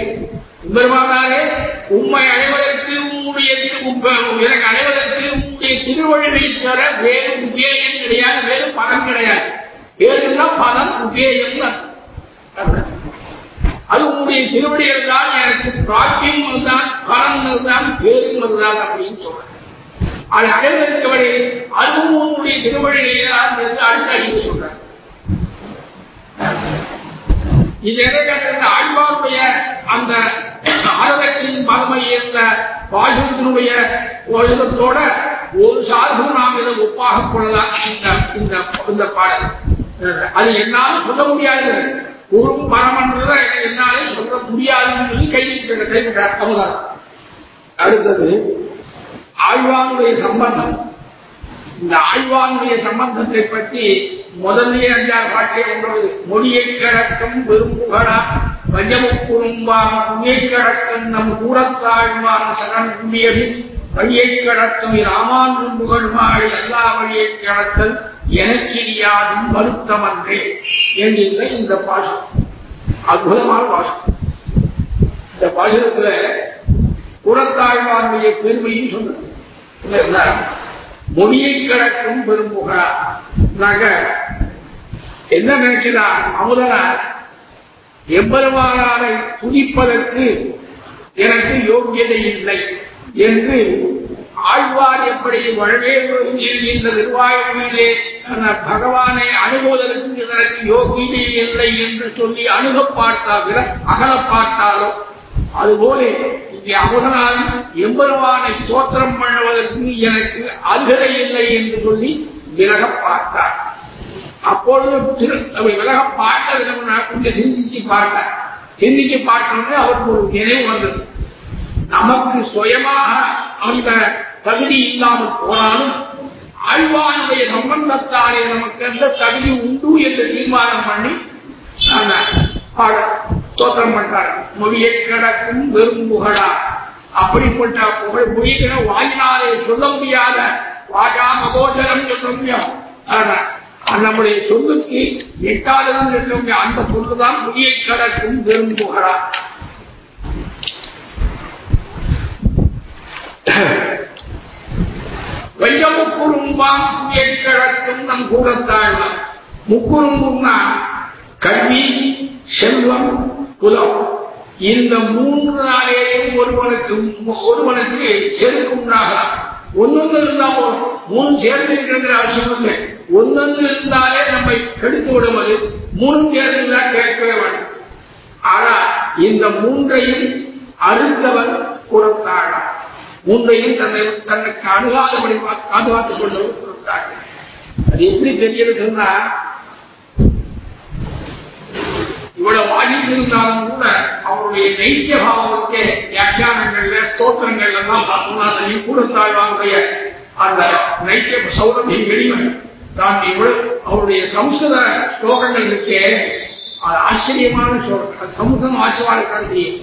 பெருமானாரே உண்மை அடைவதற்கு உங்களுடைய எனக்கு அடைவதற்கு உங்களுடைய திருவழிவை தர வேறு உபேயம் கிடையாது வேறு பணம் கிடையாது. வேறுதான் பணம் உபேயம் அது உங்களுடைய திருவடிகள் தான் எனக்கு பிராக்கியம் தான் பணம் பலன் அதுதான் பேரும் அதுதான் அப்படின்னு சொல்றேன் அது அடைவதற்கு வழி அதுவும் உன்னுடைய தான் அடுத்த அடிக்க சொல்றேன் இது எதை ஆழ்வாருடைய அந்த ஆரதத்தின் பலமை இருந்த வாழ்வத்தினுடைய ஒழுங்கத்தோட ஒரு சார்பு நாம் இதை ஒப்பாக கொள்ளலாம் இந்த இந்த இந்த பாடல். அது என்னால் சொல்ல முடியாது. ஒரு மரமன்றதை என்னாலே சொல்ல முடியாதுன்னு சொல்லி கை கைவிட்டார் அவதாரம். அடுத்தது ஆழ்வானுடைய சம்பந்தம். இந்த ஆழ்வானுடைய சம்பந்தத்தை பற்றி முதலே அஞ்சார் பாட்டே ஒன்றது மொழியை கிழக்கும் விரும்புகளா வஜமுக்குறும்பாம் புவியை கிழக்கும் நம் கூறத்தாழ்வான் சரண் குடியது வழியை கிடக்கும் ராமானும் புகழ்மாழி எல்லா வழியை கிடத்தல் எனக்கிரியாதும் வருத்தமன்றே என்கின்ற இந்த பாஷம் அற்புதமான பாஷம் இந்த பாஷத்துல புறத்தாழ்வானுடைய பெருமையும் சொன்னது மொழியை கிடக்கும் பெரும்புகழா நாங்க என்ன நினைக்கிறார்? அமுதனார் எம்பெருமானாரை துதிப்பதற்கு எனக்கு யோக்கியதை இல்லை என்று ஆழ்வார் எப்படி வழவேல் இந்த நிர்வாகத்திலே பகவானை அணுகுவதற்கு எனக்கு யோகியதை இல்லை என்று சொல்லி அணுக பார்த்தால் அகல பார்த்தாலும் அதுபோல இங்கே அமுதனால் எம்பெருமானை ஸ்தோத்திரம் பண்ணுவதற்கு எனக்கு அருகதை இல்லை என்று சொல்லி விலக பார்த்தார். அப்பொழுது திரு விலக பார்த்தது கொஞ்சம் சிந்திச்சு பார்த்தார் சிந்திச்சு பார்த்தோன்னு அவருக்கு ஒரு நினைவு வந்தது. நமக்கு சுயமாக அந்த தகுதி இல்லாமல் போனாலும் ஆழ்வானுடைய சம்பந்தத்தாலே நமக்கு எந்த தகுதி உண்டு என்று தீர்மானம் பண்ணி பாட தோற்றம் பண்றார் மொழியை கிடக்கும் வெறும் புகழா அப்படிப்பட்ட புகழ் மொழிகளை வாயினாலே சொல்ல முடியாத வாஜா மகோதரம் சொல்ல நம்முடைய சொல்லுக்கு எட்டாவது சொல்ல அந்த சொல்லுதான் மொழியை கிடக்கும் வெறும் புகழா வெஞ்சமுக்குறும்பாம் புவியை கிடக்கும் நம் கூடத்தாழ்வான் முக்குறும்புன்னா கல்வி செல்வம் குலம். இந்த மூன்று நாளையும் ஒருவனுக்கு ஒருவனுக்கு செருக்குண்டாகலாம் ஒன்னொன்று இருந்தா போதும். மூணு சேர்ந்து இருக்கிற அவசியம் இல்லை. ஒன்னொன்று இருந்தாலே நம்மை கெடுத்து விடுவது மூணு சேர்ந்து கேட்கவே வேண்டும் ஆனா இந்த மூன்றையும் அறுத்தவர் கொடுத்தாடா மூன்றையும் தன்னை தன்னுக்கு அணுகாதபடி பாதுகாத்துக் கொண்டவர் கொடுத்தாள் அது எப்படி தெரியறது இவ்வளவு வாசித்திருந்தாலும் கூட அவருடைய நைச்ச பாவத்தை வியாக்கியானங்கள்ல ஸ்தோத்திரங்கள் எல்லாம் பார்த்தோம்னா அதையும் கூடத்தாழ்வாருடைய அந்த நைத்திய சௌரபின் எளிமை தான் இவ்வளவு அவருடைய சம்ஸ்கிருத ஸ்லோகங்கள் இருக்கே. அது ஆச்சரியமான ஸ்லோகம். சமூகம் ஆச்சரியமான தெரியும்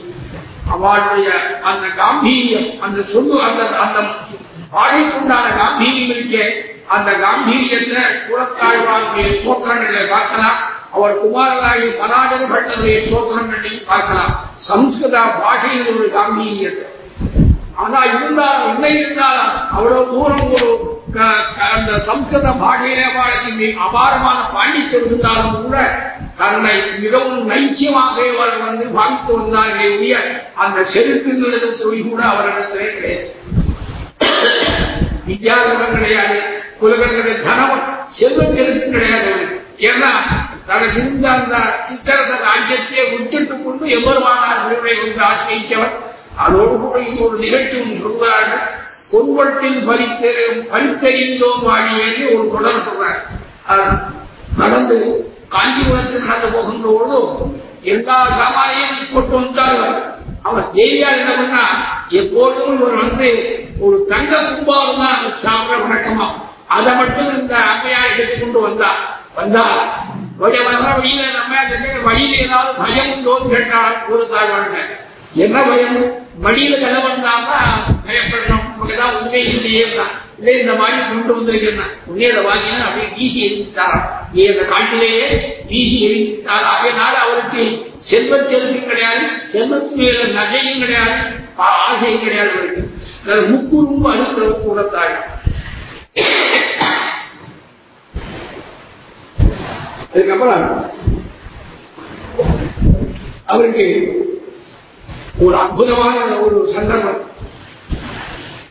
அவளுடைய அந்த காம்பீரியம் அந்த சொல்லு அந்த அந்த பாடைக்குண்டான காம்பீரியம் இருக்கே. அந்த காம்பீரியத்தை கூடத்தாழ்வாருடைய ஸ்தோத்திரங்களை பார்க்கலாம். அவர் குமாரராகி பராஜர பட்டனுடைய சோதனங்களையும் பார்க்கலாம். சம்ஸ்கிருத பாஷையில் ஒரு காம்பீரியத்தை ஆனா இருந்தாலும் என்ன இருந்தாலும் அவ்வளவு தூரம் ஒரு அந்த சம்ஸ்கிருத பாஷையிலே வாழ்க்கை அபாரமான பாண்டித்யம் இருந்தாலும் கூட தன்னை மிகவும் நைச்சியமாக அவர் வந்து வாழ்த்து வந்தார்களே உரிய அந்த செருக்குங்கிறது தொழில் கூட அவரிடத்திலே கிடையாது. வித்யாதனம் கிடையாது உலகங்களுடைய தனம் செல்வ செருக்கு கிடையாது. ஏன்னா தனக்கு இருந்த அந்த சித்திரத ராஜ்யத்தை விட்டுட்டு கொண்டு எவ்வளவானார் விருதை கொண்டு ஆசிரியவன் அதோடு கூட இது ஒரு நிகழ்ச்சி ஒன்று சொல்கிறார்கள் பொன்வட்டில் பறித்து பறித்தறிந்தோம் வாழியேன்னு ஒரு தொடர் சொல்றார். நடந்து காஞ்சிபுரத்தில் நடந்து போகின்ற பொழுது எல்லா சாமானையும் கொண்டு வந்தார்கள் அவர். தேவியார் என்ன பண்ணா எப்போதும் இவர் வந்து ஒரு தங்க கும்பாவும் தான் சாப்பிட வழக்கமா. அதை மட்டும் இந்த அம்மையார் எடுத்து கொண்டு வந்தார். வந்தா வழியில நம்ம வழியில ஏதாவது பயம் உண்டோன்னு கேட்டால் ஒரு தாழ்வாங்க என்ன? பயம்? வழியில கதை வந்தாதான் பயப்படணும். நமக்குதான் உண்மை இல்லையே தான் இல்லை இந்த மாதிரி கொண்டு வந்திருக்கேன் உண்மையில வாங்கினா அப்படியே வீசி எரிஞ்சிட்டாராம் நீ அந்த காட்டிலேயே வீசி எரிஞ்சிட்டார் அதனால அவருக்கு செல்வ செல்வி கிடையாது செல்வத்து மேல நகையும் கிடையாது ஆசையும் கிடையாது அவருக்கு. முக்குறும்பு அடுத்த கூடத்தாள் அதுக்கப்புறம் அவருக்கு ஒரு அற்புதமான ஒரு சந்தர்ப்பம்.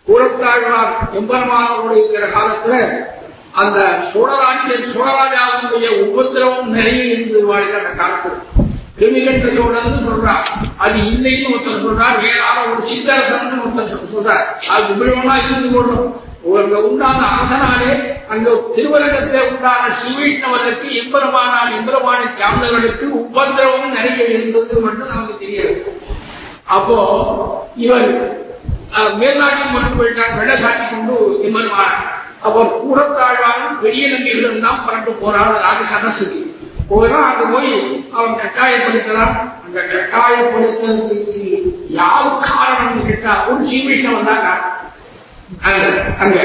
கூடத்தாழ்வார் எம்பெருமானோடு இருக்கிற காலத்துல அந்த சோழராஜ்யம் சோழராஜாவுடைய உபத்திரவம் நிறைய இருந்து வாழ்கிற அந்த காலத்தில். திருநிகழ்ந்த சோழன்னு சொல்றார். அது இல்லைன்னு ஒருத்தர் சொல்றார். வேறான ஒரு சித்தரசன் ஒருத்தர் சொல்றார். அது உபயோகமா இருந்து கொள்ளும் உண்டான ஆசனாலே அங்க திருவரங்கத்தில் உண்டான ஸ்ரீவைஷ்ணவர்களுக்கு எம்பெருமானால் எம்பெருமானை சார்ந்தவர்களுக்கு உபதிரவம் நிறைய இருந்தது மட்டும் நமக்கு தெரியாது அப்போ இவர் மேல்நாட்டில் மட்டும் போயிட்டார் வெள்ளசாட்சி கொண்டு எம்பெருமான. அவர் கூடத்தாழ்வாரும் பெரிய நம்பிகளும் தான் பறந்து போறார் ராஜ சதசுக்கு போனா அங்க போய் அவன் கட்டாயப்படுத்தலாம். அந்த கட்டாயப்படுத்துறதுக்கு யாரு காரணம் கேட்டா ஒரு சீமிஷம் தான் அங்க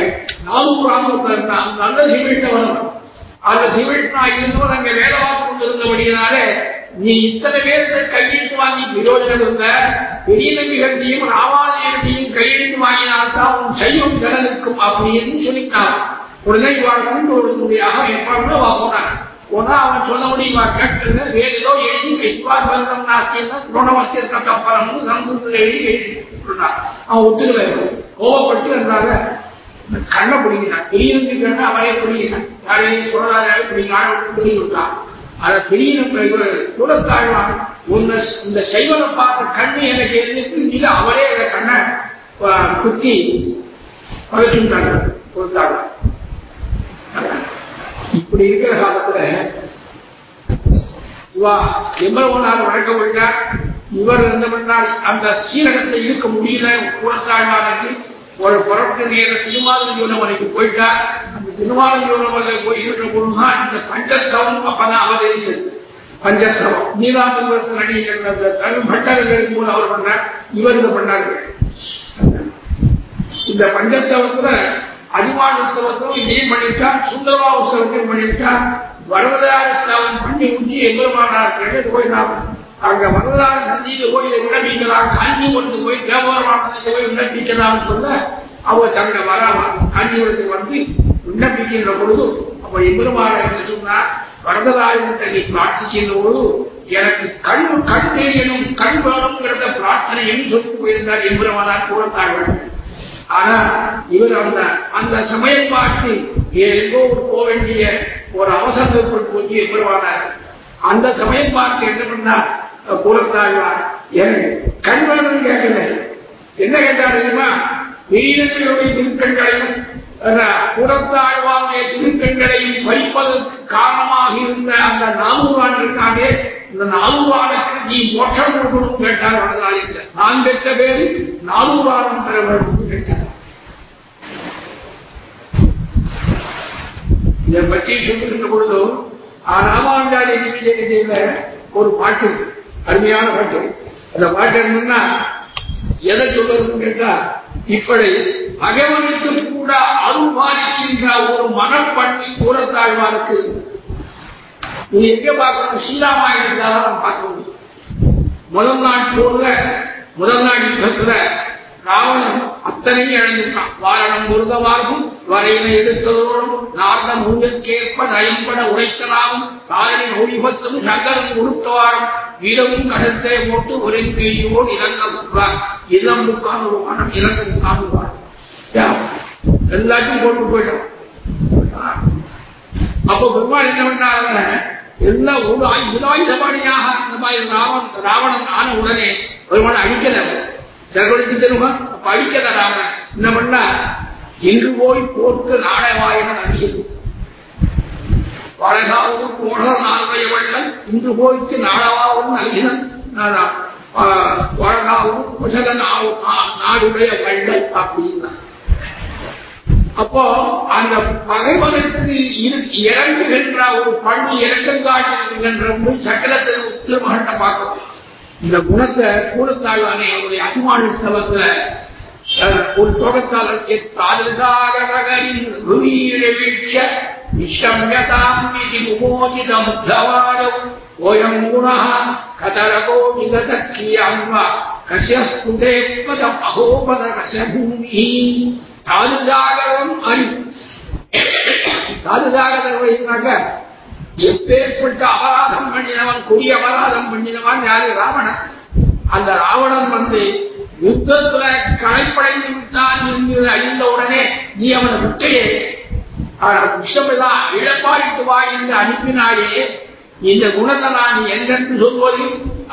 நானூறு ஆண்டு நல்ல சீமிட்ட வரணும் அந்த சீமிட்டா இருந்தவர் அங்க வேலை பார்த்து கொண்டிருந்தபடியினாலே நீ இத்தனை பேருக்கு கையெழுத்து வாங்கி பிரயோஜனம் இருந்த பெரிய நம்பிகள்த்தையும் ராமாலயத்தையும் கையெழுத்து வாங்கினால்தான் உன் செய்யும் கடலுக்கும் அப்படின்னு சொல்லிட்டான். உடனே இவாள் கொண்டு வரக்கூடியாக எப்பவுமே வா போனான். போனா அவன் சொல்ல முடியுமா? கேட்கல வேற ஏதோ எழுதி விஸ்வாஸ் பந்தம் நாஸ்தியன்னா துரோணமத்திற்கு அப்புறம் சம்ஸ்கிருத எழுதி எழுதி சொன்னான் அவன் ஒத்துக்கல கோவப்பட்டு என்றால கண்ணை பிடிக்கிறான் பெரியவங்க கண்ணை அவரே பிடிக்கிறான் யாரையும் சொல்லலாரே பிடிக்கிறான் பிடிங்கி விட்டான் ஆனா பெரிய தூரத்தாழ்வான் உன்னை இந்த சைவனை பார்த்த கண்ணு எனக்கு எழுந்து நீங்க அவரே அந்த கண்ணை குத்தி பழச்சுட்டாங்க கொடுத்தாங்க இப்படி இருக்கிற காலத்துல இவா எவ்வளவு வழக்கப்பட்டார் இவர் இருந்த பண்ணார் அந்த சீரகத்தை இருக்க முடியல குலத்தாழ்வானுக்கு ஒரு புறப்பட்டு நேர திருமாவளி யோனமலைக்கு போயிட்டார் அந்த திருமாவளி யோனமலை போய் இருக்கிற பொழுதுதான் இந்த பஞ்சஸ்தவம் அப்பதான் அவதரிச்சது. பஞ்சஸ்தவம். நீலாம்பரத்து நடிகர் தமிழ் பட்டர்கள் இருக்கும்போது அவர் பண்ணார். இவர் இதை பண்ணார்கள் இந்த பஞ்சஸ்தவத்துல அதிமான உற்சவத்திலும் இதையும் பண்ணிட்டார் சுந்தரமா உற்சவத்தையும் பண்ணிட்டார் வரவதாரஸ்தவம் பண்ணி முடிஞ்சு எம்பெருமானார் போய் நான் அங்க வரலாறு சந்தியில போய் விண்ணப்பிக்கலாம் காஞ்சிபுரத்துக்கு போய் தேவபெருமானத்தை போய் விண்ணப்பிக்கலாம் சொல்ல அவங்க தங்க வராமா காஞ்சிபுரத்துக்கு வந்து விண்ணப்பிக்கின்ற பொழுது அப்ப எம்பெருமான என்று சொன்னார்? வரதராஜத்தை நீ பிரார்த்திக்கின்ற பொழுது எனக்கு கண் கண் தெரியணும் கண் வேணுங்கிறத பிரார்த்தனையும் சொல்லி போயிருந்தார் எம்பெருமானார் கூறத்தார்கள் ஆனா இவர் அந்த அந்த சமயம் பார்த்து எங்கோ போக வேண்டிய ஒரு அவசரத்தில் போச்சு எம்பெருமானார் அந்த சமயம் பார்த்து என்ன பண்ணார்? கூறத்தாழ்வார் எனக்கு கண் வேணும்னு என்ன கேட்டார் தெரியுமா? வீரர்களுடைய திருக்கண்களையும் கூடத்தாழ்வாருடைய திருக்கண்களையும் பறிப்பதற்கு காரணமாக இருந்த அந்த நானூறு இருக்கானே இந்த நானூறு நீ மோட்சம் கொடுக்கணும் கேட்டார் வரதாளித்த நான் பெற்ற பேரு நானூறு ஆளும் பெற வேண்டும் கேட்டார். இதை பற்றி சொல்லுகின்ற பொழுது ராமானுஜாரி விஜயகதையில ஒரு பாட்டு அருமையான பாட்டு. அந்த பாட்டு என்னன்னா எதை சொல்றதுன்னு கேட்டா இப்படி பகவனுக்கு கூட அருள்பாலிக்கின்ற ஒரு மனப்பண்ணி கூறத்தாழ்வாருக்கு நீ எங்க பார்க்கணும்? ஸ்ரீராமாயணத்தான் பார்க்க முடியும். முதல் நாள் போர்ல முதல் நாள் யுத்தத்துல ராவணன் அத்தனையும் இழந்துட்டான் வாரணம் முருகவாகும் வரையினை எடுத்ததோடும் நார்தம் ஊழற்கேற்ப நயம்பட உரைத்தலாகும் தாரணி ஒழிபத்தும் சங்கரம் உடுத்தவாரும் வீரமும் கடத்தை போட்டு ஒரே கையோடு இலங்க முக்கார் இளம் உட்கார்ந்து ஒரு இறங்க உட்கார்ந்து எல்லாத்தையும் போட்டு போயிட்டோம். அப்ப பெருமாள் என்ன பண்ணாங்க எல்லாம் ஒரு ஆயுதாயுதபாணியாக இந்த மாதிரி ராவன் ராவணன் ஆன உடனே பெருமாள் அடிக்கல. சர்வடிச்சு தருமா படிக்க தராம என்ன பண்ணா? இன்று போய் போட்டு நாடவாயன அடிக்கிறது பழகாவும் போன நாளுடைய வள்ளல். இன்று போய்க்கு நாடவாவும் நல்கினன். பழகாவும் குசல நாடுடைய வள்ளல் அப்படின்னா. அப்போ அந்த பகைவனுக்கு இறங்குகின்ற ஒரு பணி இறக்கம் காட்டுகின்ற சக்கரத்தில் திருமகண்ட பார்க்கணும். இந்த குணத்தை கூடத்தாழ்வானே அவருடைய அபிமான ஸ்தலத்துல ஒரு தோகத்தாளர் தாதரின் வீழ்ச்ச நிஷம்யதாம் இது முமோதிதம் தவாரம் ஓயம் குணः கதரகோ விகதக்கியம் கசியஸ்துதே பதம் அகோபத கசபூமி தாதுஜாகரம் அறி தாதுஜாகரனாக்க எப்பேற்பட்ட அபராதம் பண்ணினவன் கொடிய அபராதம் பண்ணினவன் யாரு? ராவணன். அந்த ராவணன் வந்து யுத்தத்துல களைப்படைந்து விட்டான் என்று அறிந்தவுடனே நீ அவனை விட்டையே விஷமெல்லாம் இழப்பாயிட்டு வா என்று அனுப்பினாயே. இந்த குணத்தை நான் நீ எங்கென்று சொல்வது?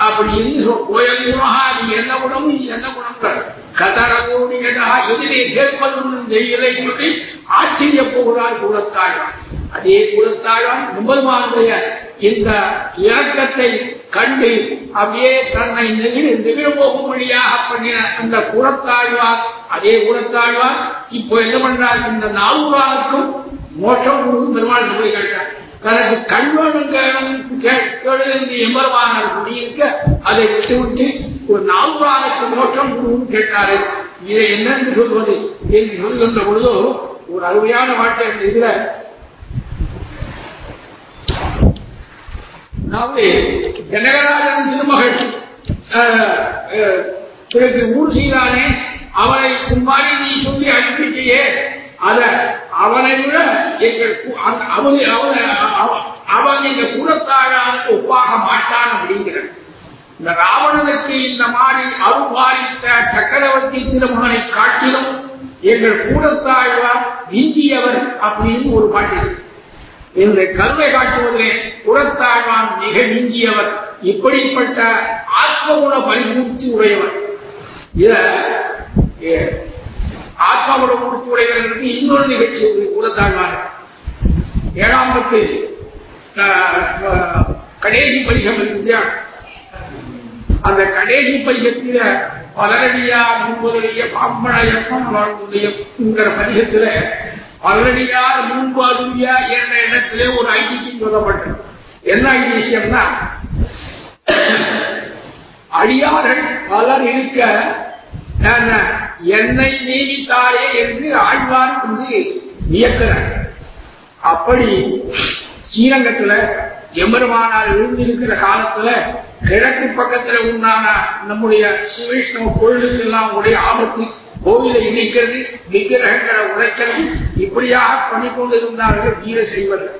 அப்படி என்று கோயங்குணா நீ என்ன குணம்? நீ என்ன குணங்கள்? கதரகோடியடா எதிரே சேர்ப்பதும் தெரியலை சொல்லி ஆச்சரிய போகிறார் குலத்தாழ்வான். அதே குலத்தாழ்வான் நிபர்மானுடைய இந்த இறக்கத்தை கண்டு அப்படியே தன்னை நெகிழ் நெகிழ் போகும்படியாக பண்ணின அந்த குலத்தாழ்வார் அதே குலத்தாழ்வார் இப்போ என்ன பண்றார்? இந்த நாலு மோஷம் கொடுக்கும் பெருமாள் போய் கேட்டார் தனக்கு கண்வனும் கேட்கிறது என்று எம்பருமானார் குடியிருக்க அதை விட்டுவிட்டு ஒரு நாலூரானுக்கு மோட்சம் கொடுக்கும் கேட்டாரு. இதை என்னென்று சொல்வது? என்று சொல்கின்ற பொழுதோ ஒரு அருமையான வார்த்தை இதுல. அதாவது ஜனகராஜன் திருமகள் பிறகு ஊர் செய்தானே அவனை கும்பாரி நீ சொல்லி அனுப்பிச்சியே அத அவனை விட எங்கள் அவனை அவனை அவன் எங்க குலத்தாழான ஒப்பாக மாட்டான் அப்படிங்கிற இந்த ராவணனுக்கு இந்த மாதிரி அருள்பாலித்த சக்கரவர்த்தி திருமகனை காட்டிலும் எங்கள் கூடத்தாழ்வார் விந்தியவர் அப்படின்னு ஒரு பாட்டு இந்த கருணை காட்டுவதிலே குலத்தாழ்வான் மிக விஞ்சியவர் இப்படிப்பட்ட ஆத்மகுண பரிபூர்த்தி உடையவர். இத ஆத்மகுண பூர்த்தி உடையவர்களுக்கு இன்னொரு நிகழ்ச்சி குலத்தாழ்வார் ஏழாம் பத்து கடைசி பதிகம் இருந்துச்சா அந்த கடைசி பதிகத்தில பலரடியா முன்பதுடைய பாம்பனையப்பன் வாழ்வுடையங்கிற பதிகத்துல பலரடியார் முன்பாதுரியா என்ற இடத்திலே ஒரு ஐதியம் சொல்லப்பட்டது. என்ன விஷயம்னா அடியார்கள் பலர் இருக்க என்னை நியமித்தாரே என்று ஆழ்வார் வந்து வியக்கிறார். அப்படி ஸ்ரீரங்கத்துல எம்பெருமானார் எழுந்திருக்கிற காலத்துல கிழக்கு பக்கத்துல உண்டான நம்முடைய சிவைஷ்ணவ கோயிலுக்கெல்லாம் உடைய ஆபத்து கோவிலை இணைக்கிறது விக்கிரகங்களை உடைக்கிறது இப்படியாக பண்ணிக்கொண்டிருந்தார்கள் வீர செய்வர்கள்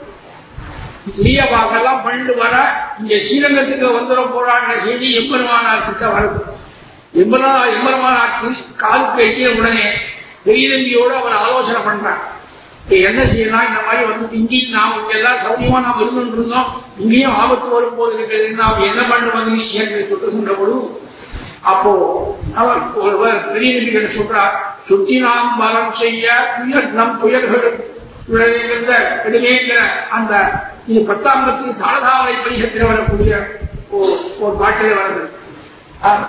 சிறியவாக்கெல்லாம் பண்ணிட்டு வர இங்க ஸ்ரீரங்கத்துக்கு வந்துட போறாங்க செய்தி எம்பெருமானார் கிட்ட வருது எம்பெருமா எம்பெருமானாருக்கு காலுக்கு எட்டிய உடனே பெரிய தம்பியோடு அவர் ஆலோசனை பண்றார். என்ன செய்யலாம் இந்த மாதிரி வந்து இங்கேயும் நாம் இங்க எல்லாம் சௌரியமா நாம் இருந்துட்டு இருந்தோம். இங்கேயும் ஆபத்து வரும் போது இருக்கிறது. நாம் என்ன பண்ணுவது என்று சொல்லுகின்ற பொழுது அப்போ அவர் ஒருவர் பெரிய நம்பிகள் சொல்றார் சுற்றி நாம் மரம் செய்ய புயல் நம் புயல்கள் இருந்த கடுமைங்கிற அந்த இது பத்தாம் பத்து சாரதாவரை பரிசத்தில் வரக்கூடிய ஒரு பாட்டிலே வருது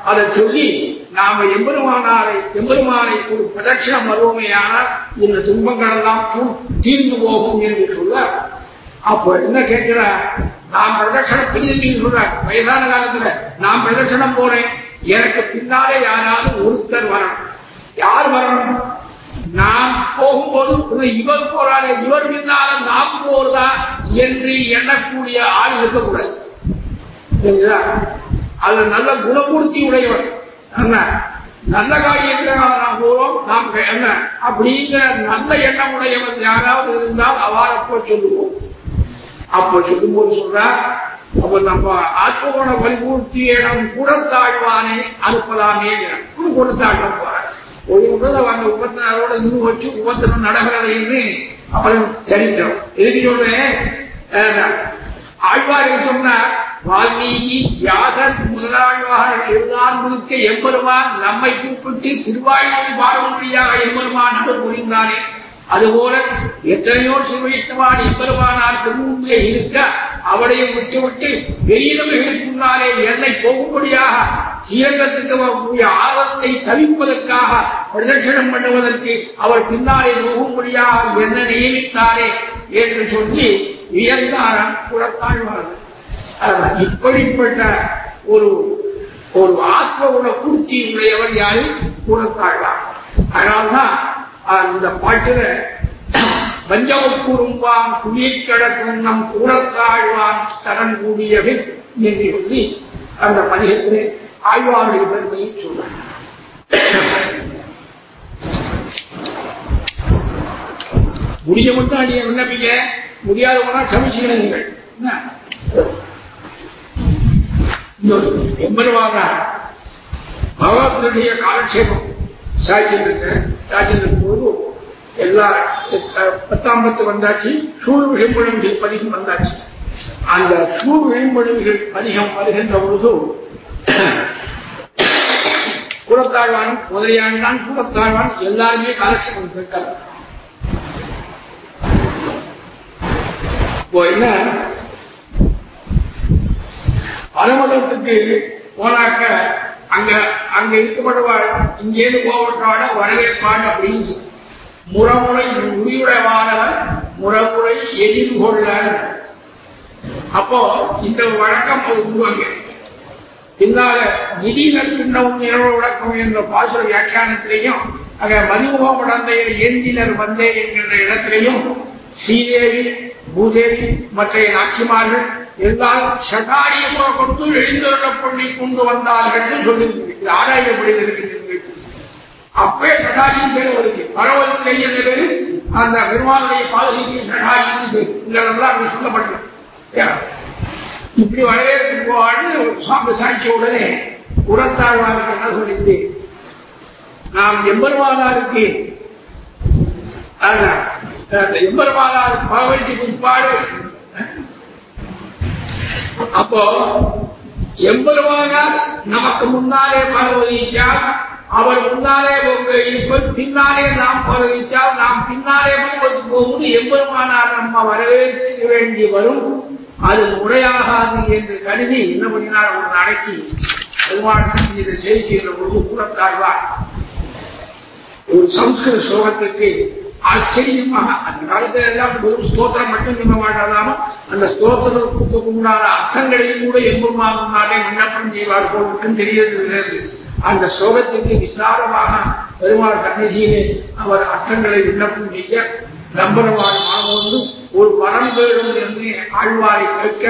அதை சொல்லி நாம எம்பெருமானாரை எம்பெருமானை ஒரு பிரதட்சிணம் வருவோமையானால் இந்த துன்பங்கள் எல்லாம் தீர்ந்து போகும் என்று சொல்ல அப்ப என்ன கேட்கிற நான் பிரதட்சணம் பிரிஞ்சு சொல்ற வயதான காலத்துல நான் பிரதட்சணம் போறேன் எனக்கு பின்னாலே யாராவது ஒருத்தர் வரணும். யார் வரணும்? நாம் போகும்போது இவர் போறாரு. இவர் பின்னால நாம் போறதா என்று எண்ணக்கூடிய ஆள் இருக்கக்கூடாது. அது நல்ல குணமூர்த்தி உடையவர் என்ன? நல்ல காரியத்தில் நாம் போறோம் நாம் என்ன? அப்படிங்கிற நல்ல எண்ணம் உடையவர் யாராவது இருந்தால் அவ்வாறப்போ சொல்லுவோம். அப்போ சொல்லும்போது சொல்றார் அப்ப நம்ம ஆத்மகோண பரிபூர்த்தியை நம் கூடத்தாழ்வானே அனுப்பலாமே கூடத்தாழ்வம் போற ஒரு முறை அவங்க உபத்தினாரோட இன்னும் வச்சு உபத்தினம் நடக்கிறதைன்னு அப்புறம் சரித்திரம். எதுக்கு சொல்றேன்? ஆழ்வார்கள் சொன்னார் வால்மீகி வியாசர் முதலாழ்வார்கள் எல்லாம் முழுக்க எம்பெருமான் நம்மை கூப்பிட்டு திருவாய்மொழி பாடும்படியாக எம்பெருமான் நடுவு புரிந்தானே அதுபோல எத்தனையோ சிவவைஷ்ணவான் எம்பெருமானார் திருமுன்பே இருக்க அவளையும் விட்டுவிட்டு பெரியவர்களுக்கு முன்னாலே என்னை போகும்படியாக ஸ்ரீரங்கத்துக்கு வரக்கூடிய ஆபத்தை தவிப்பதற்காக பிரதட்சணம் பண்ணுவதற்கு அவர் பின்னாலே போகும்படியாக என்ன நியமித்தாரே என்று சொல்லி வியந்தாரன் குலத்தாழ்வார்கள். இப்படிப்பட்ட ஒரு ஒரு ஆத்ம குண பூர்த்தி உடையவர் யாரு? குலத்தாழ்வார் அதனால்தான் இந்த பாட்டுல பஞ்சமக்கூறும்பான் குளிர் கிடக்கும் நம் கூறத்தாழ்வான் தரன் கூடியவை என்று சொல்லி அந்த பதிகத்திலே ஆழ்வாருடைய பெருமையை சொல்றார். முடிஞ்ச மட்டும் அடிய விண்ணப்பிக்க முடியாதவனா கமிச்சுகிறீர்கள் எம்பருவாக பகவத்துடைய காலட்சேபம் சாய்ச்சிருக்கேன் சாய்ச்சிருக்கும் போது எல்லா பத்தாம் பத்து வந்தாச்சு சூழ் விழிப்புணர்வுகள் பதிகம் வந்தாச்சு. அந்த சூழ் விழிப்புணர்வுகள் பதிகம் வருகின்ற பொழுது குலத்தாழ்வான் முதலியாண்டான் குலத்தாழ்வான் எல்லாருமே காலட்சேபம் கேட்கிறார் என்ன? அலுவலகத்துக்கு போனாக்க அங்க அங்க இருக்கப்படுவாள் இங்கேருந்து போவட்டாட வரவேற்பாள் அப்படின்னு முறமுறை உரியுடைவானவர் முறமுறை எதிர்கொள்ள அப்போ இந்த வழக்கம் உருவாங்க பின்னால நிதி நற்கிண்ணவும் இரவு வழக்கம் என்ற பாசுர வியாக்கியானத்திலையும் அங்க மதிமுகம் உடந்தையர் ஏந்தினர் வந்தே என்கின்ற இடத்திலையும் ஸ்ரீதேவி பூதேவி மற்ற நாச்சிமார்கள் எல்லாம் சகாரியமாக கொண்டு எழுந்தருள பண்ணி கொண்டு வந்தார்கள் சொல்லியிருக்கிறது ஆராயப்படுகிறது அப்பவே சகாரியும் பேர் வருது பரவல் செய்ய பேரு அந்த பெருமாளுடைய பாதுகைக்கு சகாரியும் பேர் இல்லைன்னா சொல்லப்பட்டது இப்படி வரவேற்பு போவான்னு சுவாமி சாய்ச்ச உடனே உரத்தாழ்வாருக்கு என்ன சொல்லிட்டு நாம் எம்பெருமானாருக்கு எம்பெருமானார் பகவதி குறிப்பாடு அப்போ எம்பெருமானார் நமக்கு முன்னாலே பரவதிச்சால் அவர் முன்னாலே இருப்பது பின்னாலே நாம் பரவதிச்சால் நாம் பின்னாலே பரவச்சு போகும்போது எம்பெருமானார் நம்ம வரவேற்க வேண்டி வரும். அது முறையாகாது என்று கருதி என்ன பண்ணினார்? ஒரு நாளைக்கு பெருமாள் சங்கீத செய்கின்ற பொழுது கூட தாழ்வார் ஒரு சம்ஸ்கிருத சோகத்துக்கு ஆச்சரியமாக. அந்த காலத்தில் எல்லாம் வெறும் ஸ்தோத்திரம் மட்டும் நம்ம மாட்டாதாமோ அந்த ஸ்தோத்திரத்துக்கு உண்டான அர்த்தங்களையும் கூட எம்பெருமான் முன்னாலே விண்ணப்பம் செய்வார் போலுக்கும் தெரிகிறது. அந்த ஸ்லோகத்திற்கு விசாரமாக பெருமாள் சந்நிதியிலே அவர் அர்த்தங்களை விண்ணப்பம் செய்ய நம்பரவான் மனமோடு ஒரு வரம் வேணும் என்று ஆழ்வாரை கேட்க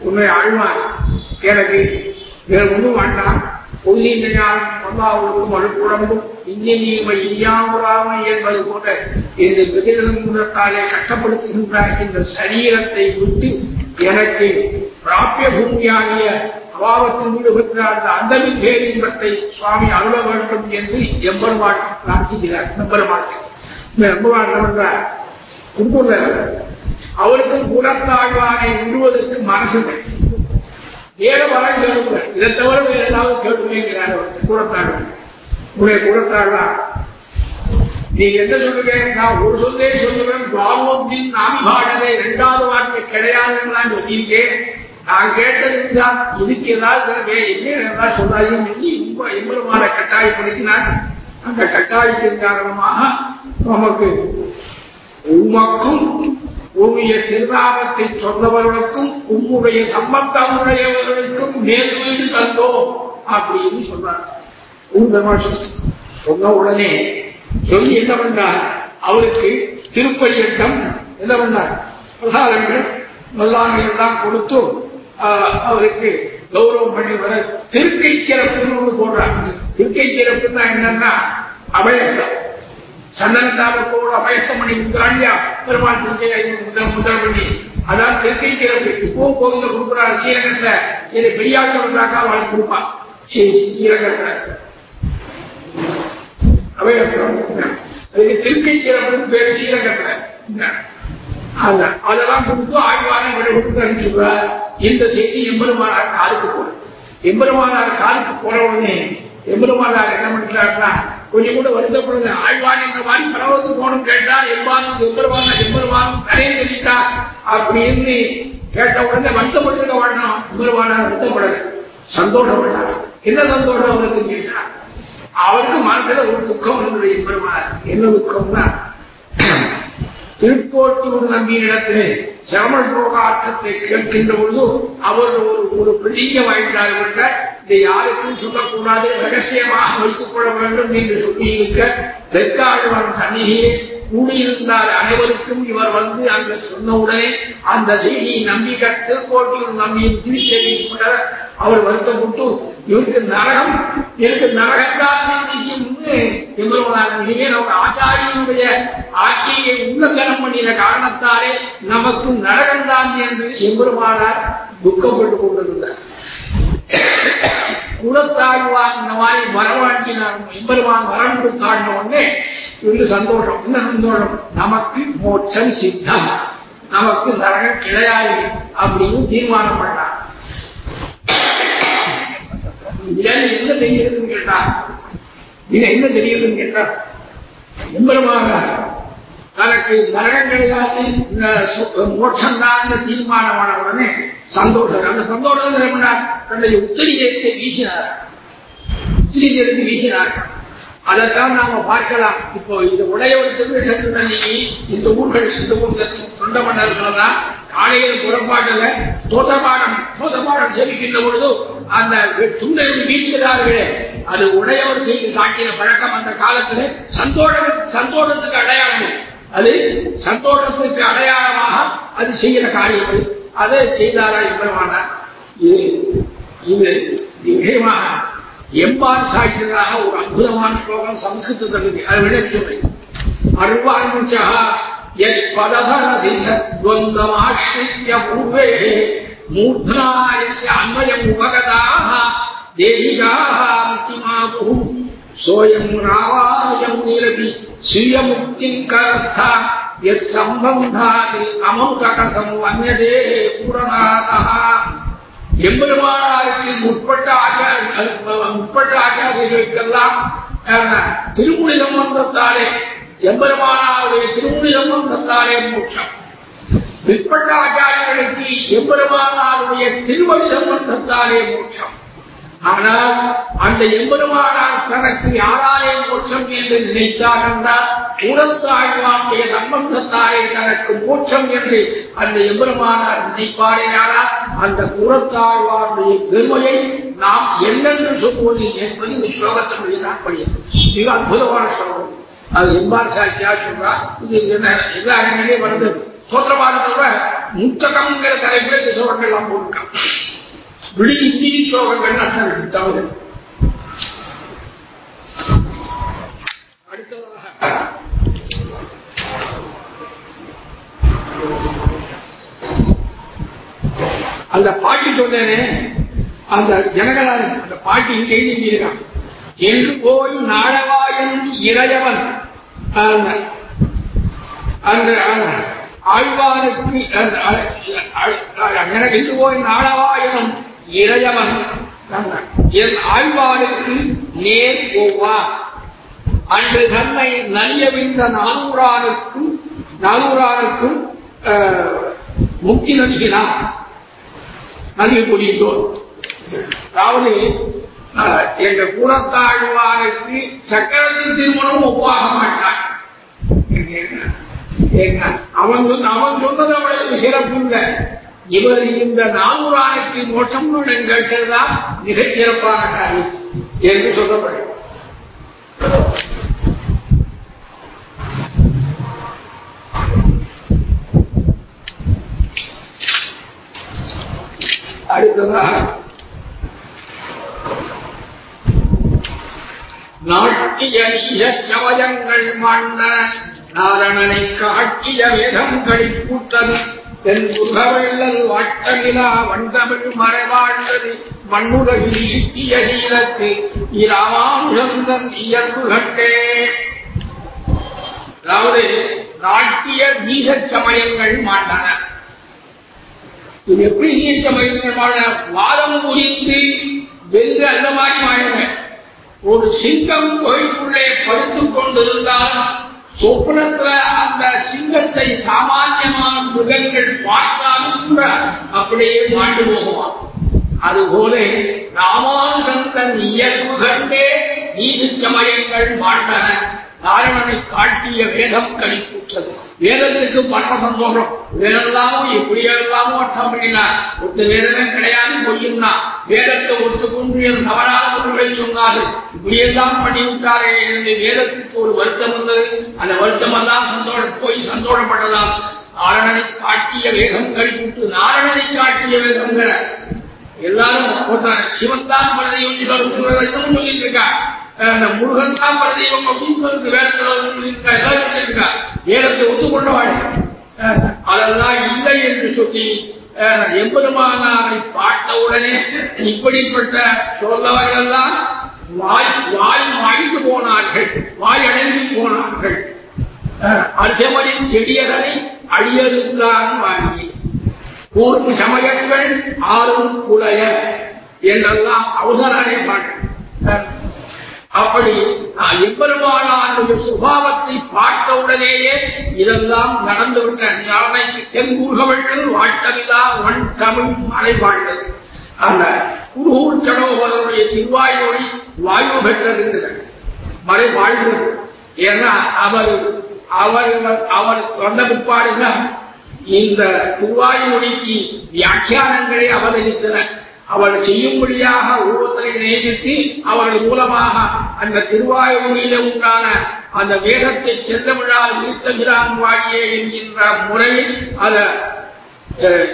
உண்மை ஆழ்வார் எனக்கு வேறு ஒன்றும் வேண்டாம். பொல்லினையால் அல்லாவுக்கும் அழுக்குடம்பும் இந்தியமை இனியாமுறாமை என்பது போல இந்த விகிதத்தாலே கட்டப்படுத்துகின்ற இந்த சரீரத்தை விட்டு எனக்கு பிராபிய பூமியாகிய அபாவத்தில் ஈடுபட்ட அந்த அந்தவி பேரின்பத்தை சுவாமி அருள வேண்டும் என்று எம்பெருமான் பிரார்த்திக்கிறார். எம்பெருமான். எம்பெருமான் என்ன கொடுத்துள்ள அவருக்கு குலத்தாழ்வானை விடுவதற்கு மனசு வேற வரம் கேளுங்க இதை தவிர வேற ஏதாவது கேட்டுங்கிறார் கூடத்தாழ்வான் உடைய கூடத்தாழ்வா நீ என்ன சொல்லுங்க நான் ஒரு சொல்லே சொல்லுவேன். துவாமோத்தின் நாமிபாடனை இரண்டாவது வார்த்தை கிடையாதுன்னு நான் சொல்லியிருக்கேன். நான் கேட்டதுதான் இதுக்கு ஏதாவது என்ன சொல்லாயும் சொல்லி ரொம்ப எம்பெருமான கட்டாயப்படுத்தினார். அந்த கட்டாயத்தின் காரணமாக நமக்கு உமக்கும் உன்னுடைய திருநாமத்தை சொன்னவர்களுக்கும் உம்முடைய சம்பந்தமுடையவர்களுக்கும் உடையவர்களுக்கும் வீடு தந்தோம் அப்படின்னு சொன்னார் சொன்ன உடனே சொல்லி என்ன பண்ணார் அவருக்கு திருப்பரியட்டம் என்ன பண்ணார் பிரசாதங்கள் மல்லாங்கள் கொடுத்து அவருக்கு கௌரவம் பண்ணி வர திருக்கை சிறப்புன்னு போடுறாங்க. திருக்கை சிறப்புன்னா என்னன்னா அபயசம். சந்தனத்தாவுக்கோடு அபயசம் பண்ணி பெருமாள் திருக்கை முதல் முதல் பண்ணி அதான் திருக்கை சிறப்பு. இப்போ கோவில கொடுக்குறாரு ஸ்ரீரங்கத்துல. இது பெரியாட்கள் வந்தாக்கா அவளுக்கு கொடுப்பான் ஸ்ரீரங்கத்துல. அபயசம் அதுக்கு திருக்கை சிறப்பு பேரு ஸ்ரீரங்கத்துல. அதெல்லாம் கொடுத்து ஆய்வான விட கொடுத்து அனுப்பிச்சுடுவார் இந்த செய்தி எம்பெருமானார் காலுக்கு போடும். எம்பெருமானார் காலுக்கு போன உடனே எம்பெருமானார் என்ன பண்றாருன்னா கொஞ்சம் கூட வருத்தப்படுது ஆழ்வான் இந்த மாதிரி பரவசு போகணும் கேட்டார். எம்பானும் எம்பெருமான எம்பெருமானும் தலையை தெரிவித்தார் அப்படின்னு கேட்ட உடனே வருத்தப்பட்டிருக்க வேண்டாம் எம்பெருமானார் வருத்தப்படல. சந்தோஷப்பட்டார்? என்ன சந்தோஷம் அவருக்கு கேட்டார் அவருக்கு மனசுல ஒரு துக்கம் இருந்தது எம்பெருமானார். என்ன துக்கம்னா திருக்கோட்டூர் நம்பியிடத்திலே சிரமண போகாட்டத்தை கேட்கின்ற பொழுது அவர் ஒரு ஒரு பெரிய வாய்ந்தார்கள் இதை யாருக்கும் சொல்லக்கூடாது ரகசியமாக வைத்துக் கொள்ள வேண்டும் என்று சொல்லியிருக்க தெற்காடுவன் சன்னிகையே கூடியிருந்தார் அனைவருக்கும் இவர் வந்து அங்கு சொன்னவுடனே அந்த செய்தியை நம்பிகள் திருக்கோட்டியூர் நம்பியின் திருச்செவிப்பட அவர் வருத்தப்பட்டு இவருக்கு நரகம் இவருக்கு நரகத்தான் எங்களுடைய நம்ம ஆச்சாரியனுடைய ஆட்சியை உல்லங்கனம் பண்ணின காரணத்தாலே நமக்கு நரகம்தான் என்று எம்பெருமானார் துக்கப்பட்டுக் கொண்டிருந்தார். குலத்தாழ்வான் இந்த மாதிரி வரவாண்டினார் எம்பெருமான் வரம் கொடுத்தாடின உடனே இவருக்கு சந்தோஷம். என்ன சந்தோஷம்? நமக்கு மோட்சம் சித்தம். நமக்கு நரகம் கிடையாது அப்படின்னு தீர்மானம் பண்ணார். என்ன தெரியுதுன்னு கேட்டா இது என்ன தெரியுதுன்னு கேட்டா எம்பெருமான தனக்கு நரகம் கிடையாது மோட்சம் தான் தீர்மானமான உடனே சந்தோஷம் அந்த சந்தோஷம் என்ன தன்னுடைய உத்திரியத்தை வீசினார். உத்திரிஜயத்தை வீசினார். அதைத்தான் நாம பார்க்கலாம். இப்போ இந்த உடையவருக்கு சென்று இந்த ஊர்கள் இந்த ஊர்ல தொண்ட மன்னர்கள்லாம் காலையில் புறப்பாட்டுல தோசபாடம் தோசபாடம் சேமிக்கின்ற பொழுது அந்த துண்டை வீசுகிறார்களே. அது உடையவர் செய்து காட்டின பழக்கம் அந்த காலத்துல சந்தோஷம் சந்தோஷத்துக்கு அடையாளம். அது சந்தோஷத்துக்கு அடையாளமாக அது செய்கிற காரியங்கள். அதை செய்தாரா என்பதுமானார் இது இது நிச்சயமாக எம்பான் சாய்ச்சதாக ஒரு அற்புதமான ஸ்லோகம் சம்ஸ்கிருதத்தில் அதை விட இல்லை அர்வாஞ்சா அன்வயம் உபகதாக ஸ்ரீயமுக்திங்கரஸ்த யத் சம்பந்தாதி அமௌககசம் வன்யதே பூரணாதா எம்பெருமானாருக்கு முற்பட்ட ஆச்சார முற்பட்ட ஆச்சாரியர்களுக்கெல்லாம் திருமொழி சம்பந்தத்தாலே எம்பெருமானாருடைய திருமொழி சம்பந்தத்தாலே மோட்சம். பிற்பட்ட ஆச்சாரியர்களுக்கு எம்பெருமானாருடைய திருமொழி சம்பந்தத்தாலே மோட்சம். ஆனால் அந்த எம்பெருமானார் தனக்கு யாராலே மோட்சம் என்று நினைத்தார் என்றால் கூடத்தாழ்வானுடைய சம்பந்தத்தாரே தனக்கு மோட்சம் என்று அந்த எம்பெருமானார் நினைப்பாரேயானால் அந்த கூடத்தாழ்வானுடைய பெருமையை நாம் என்னென்று சொல்வது என்பது இந்த ஸ்லோகத்தினுடைய தாற்பயம். மிக அற்புதமான ஸ்லோகம். அது எம்பார் சாட்சியா சொல்றா இது என்ன எல்லா இடங்களிலே வருது தோற்றபாடத்தோட முத்தகம்ங்கிற தலைப்பில் இந்த எல்லாம் போட்டிருக்கான் விடி இந்தி ஸ்லோகங்கள் அர்த்தம் தமிழ் அடுத்ததாக அந்த பாட்டி சொன்னேனே அந்த ஜனகராஜன் அந்த பாட்டி இங்கே எழுதியிருக்கான் என்று போய் நாடவாயன் இறையவன் அந்த ஆழ்வானுக்கு என்று போய் நாடவாயவன் இறையவன். என் ஆழ்வானுக்கு நேர் போவா. அன்று தன்னை நலியவிந்த நானூறானுக்கும் நானூறானுக்கும் முக்தி நல்கினான். நல்கி கூடிட்டோம் அதாவது எங்க கூடத்தாழ்வானுக்கு சக்கரத்தின் திருமணம் ஒப்பாக மாட்டான். அவன் அவன் சொன்னது அவளுக்கு சிறப்பு இல்லை. இவர் இந்த நானூறானுக்கு மோட்சம் கேட்டதுதான் மிகச் சிறப்பான காரியம் என்று சொல்லப்படும் அடுத்ததாக நாட்டிய சமயங்கள் மாண்ட நாரணனை காட்டிய வேதம் கழிப்பூட்டது. தென் புகவெள்ளல் வண்டமிழ் மறைவாழ்ந்தது. மண்ணுலகில் ஈட்டிய நீளத்து இராமானுஷந்தன் இயல்பு கண்டே அதாவது நாட்டிய நீச சமயங்கள் மாண்டன இது எப்படி நீச சமயங்கள் மாட வாதம் புரிந்து வென்று அந்த மாதிரி மாடுங்க ஒரு சிங்கம் கோயிலுக்குள்ளே படுத்துக் கொண்டிருந்தால் சொப்னத்துல அந்த சிங்கத்தை சாமானியமான மிருகங்கள் பார்த்தாலும் கூட அப்படியே மாண்டு போகுவான் அதுபோல ராமானுசந்தன் இயல்பு கண்டே நீதி சமயங்கள் மாண்டன. நாரணனை காட்டிய வேதம் கழிப்புற்றது வேதத்துக்கு பண்ண சந்தோஷம். வேதெல்லாமோ எப்படியெல்லாமோ அர்த்தம் பண்ணினார் ஒத்த வேதமே கிடையாது பொய்யும்னா. வேதத்தை ஒத்துக்கொண்டு என் தவறான பொருளை சொன்னார்கள். இப்படியெல்லாம் பண்ணி விட்டாரே என்னுடைய வேதத்துக்கு ஒரு வருத்தம் வந்தது. அந்த வருத்தமெல்லாம் சந்தோஷம் சந்தோஷ போய் சந்தோஷப்பட்டதால் நாரணனை காட்டிய வேகம் கழிப்புட்டு நாரணனை காட்டிய வேகங்கிற எல்லாரும் போட்டாங்க. சிவன் தான் பலதெய்வம் சொல்லிட்டு இருக்கா முருகன் தான் பலதெய்வம் அப்படின்னு வேதத்தில் இருக்கா வேதத்தை ஒத்துக்கொண்ட வாழ்க்கை அதெல்லாம் இல்லை என்று சொல்லி எம்பெருமானாரை பார்த்தவுடனே இப்படிப்பட்ட சொல்லவர்கள்லாம் வாய் வாய் வாய்ந்து போனார்கள். வாய் அடைந்து போனார்கள். அரிசமரின் செடியதனை அழியறுத்தான் வாங்கி கூர்ப்பு சமயங்கள் ஆளும் குலைய என்றெல்லாம் அவசரனை பாட்டு அப்படி எவ்வளவான சுபாவத்தை பார்த்தவுடனேயே இதெல்லாம் நடந்துவிட்ட யானைக்கு தென்கூர்கவள் வாழ்த்தவிழா வன் தமிழ் மலை வாழ்ந்தது. அந்த குருகூர் சடோபதனுடைய திருவாயோடி வாயு பெற்றிருக்கிறது மலை வாழ்ந்தது. ஏன்னா அவர் அவர் அவர் வந்த பிற்பாடுதான் இந்த திருவாயுமொழிக்கு வியாக்கியானங்களை அவதரித்தன. அவள் செய்யும்படியாக ஒவ்வொருத்தரை நியமித்து அவள் மூலமாக அந்த திருவாயுமொழியில உண்டான அந்த வேதத்தை செல்லவிழால் நிறுத்துகிறான் வாழியே என்கின்ற முறையில் அதை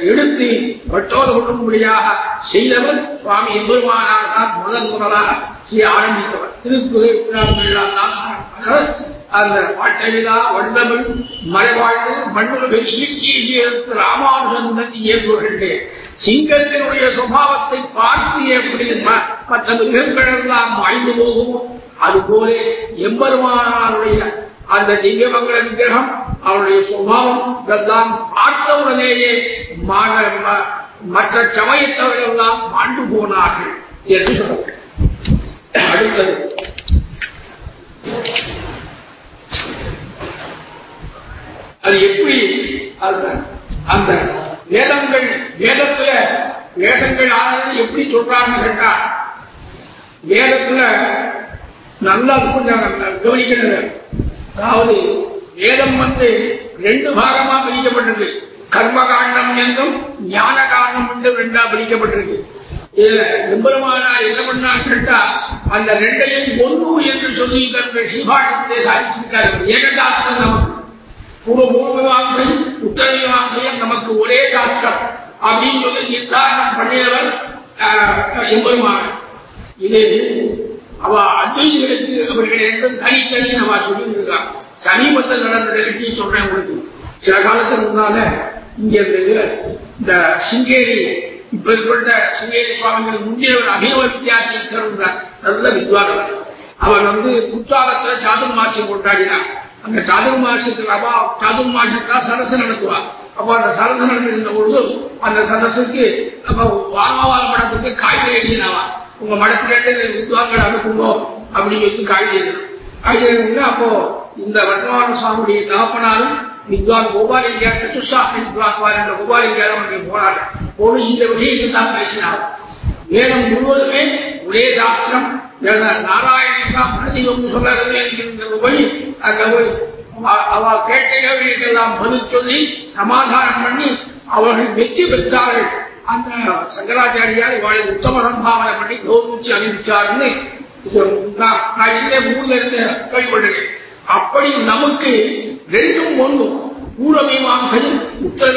எடுத்து வட்டோடு கொள்ளும்படியாக செய்தவர் சுவாமி எம்பெருமானார் தான் முதன் முதலாக செய்ய ஆரம்பித்தவர். திருப்பு தான் அந்த வாட்டவிழா வண்டமிழ் மறைவாழ்ந்து மண்ணுலகில் இயக்கிய ராமானுஜந்தன் இயங்குகின்றே சிங்கத்தினுடைய சுபாவத்தை பார்த்து எப்படி மற்ற மிருகங்கள் எல்லாம் வாய்ந்து போகுமோ? அதுபோல எம்பெருமானாருடைய அந்த திவ்யமங்கல விக்கிரகம் அவருடைய சுபாவம் இதெல்லாம் பார்த்தவுடனேயே மற்ற சமயத்தவர்கள் எல்லாம் மாண்டு போனார்கள் என்று சொல்ல அடுத்தது. அது எப்படி? அந்த வேதங்கள் வேதத்துல வேதங்கள் ஆனது எப்படி சொல்றாங்க கேட்டா வேதத்துல நல்லா கொஞ்சம் கவனிக்கிறது. அதாவது வேதம் வந்து ரெண்டு பாகமா பிரிக்கப்பட்டிருக்கு. கர்மகாண்டம் என்றும் ஞான காண்டம் என்றும் ரெண்டா பிரிக்கப்பட்டிருக்கு. இதுல எம்பெருமானா என்ன பண்ணா கேட்டா அந்த ரெண்டையும் ஒன்று என்று சொல்லி தன்னுடைய சிவாட்டத்தை சாதிச்சிருக்காரு. ஏகதாஸ்திரம் நமக்கு பூர்வ பூர்வமாசை உத்தரவீமாசையும் நமக்கு ஒரே சாஸ்திரம். அப்படின்னு சொல்லி நிர்தாரணம் பண்ணியவர் எம்பெருமான. இது அவ அத்வைதிகளுக்கு அவர்கள் என்றும் தனித்தனி அவ சொல்லியிருக்கான் சமீபத்தில் நடந்த நிகழ்ச்சியை சொல்றேன் உங்களுக்கு. சில காலத்துக்கு முன்னால இங்க இருந்தது இந்த சிங்கேரி இப்ப இருக்கிற சிங்கேரி சுவாமிகள் முந்தியவர் அபிநவ வித்யார்த்தி நல்ல வித்வான் அவன் வந்து குற்றாலத்துல சாதுர் மாசம் கொண்டாடினான் அந்த சாதுர் மாசத்துல அவா சாதுர் மாசத்தா சரசு நடத்துவார். அப்போ அந்த சரசு நடந்திருந்த பொழுது அந்த சரசுக்கு அப்ப வாமாவால மடத்துக்கு காய்கறி எழுதினாவா உங்க மடத்துல வித்வான்கள் அனுப்புங்க அப்படின்னு சொல்லி காய்கறி காய்கறி அப்போ இந்த வர்த்தமான சுவாமியுடைய தகப்பனாலும் வித்வான் கோபாலிங்கா சத்துசாஸ்திரி வித்வாக்குவார் என்ற கோபாலிங்காரும் அவர்கள் போராட்டம் போது இந்த விஷயத்தை தான் பேசினார் வேதம் முழுவதுமே ஒரே சாஸ்திரம் நாராயணா மனதிகம் சொல்லறது என்கின்ற போய் அங்க அவ கேட்ட கேள்விகளுக்கெல்லாம் பதில் சொல்லி சமாதானம் பண்ணி அவர்கள் வெற்றி பெற்றார்கள் அந்த சங்கராச்சாரியார் இவாளை உத்தம சம்பாவனை பண்ணி கௌரவிச்சு அனுப்பிச்சாருன்னு நான் இல்லே மூணு இருந்து கேள்விப்பட்டிருக்கேன் அப்படி நமக்கு ரெண்டும் ஒன்று பூர்வ உத்தரமீமாசையும் உத்தர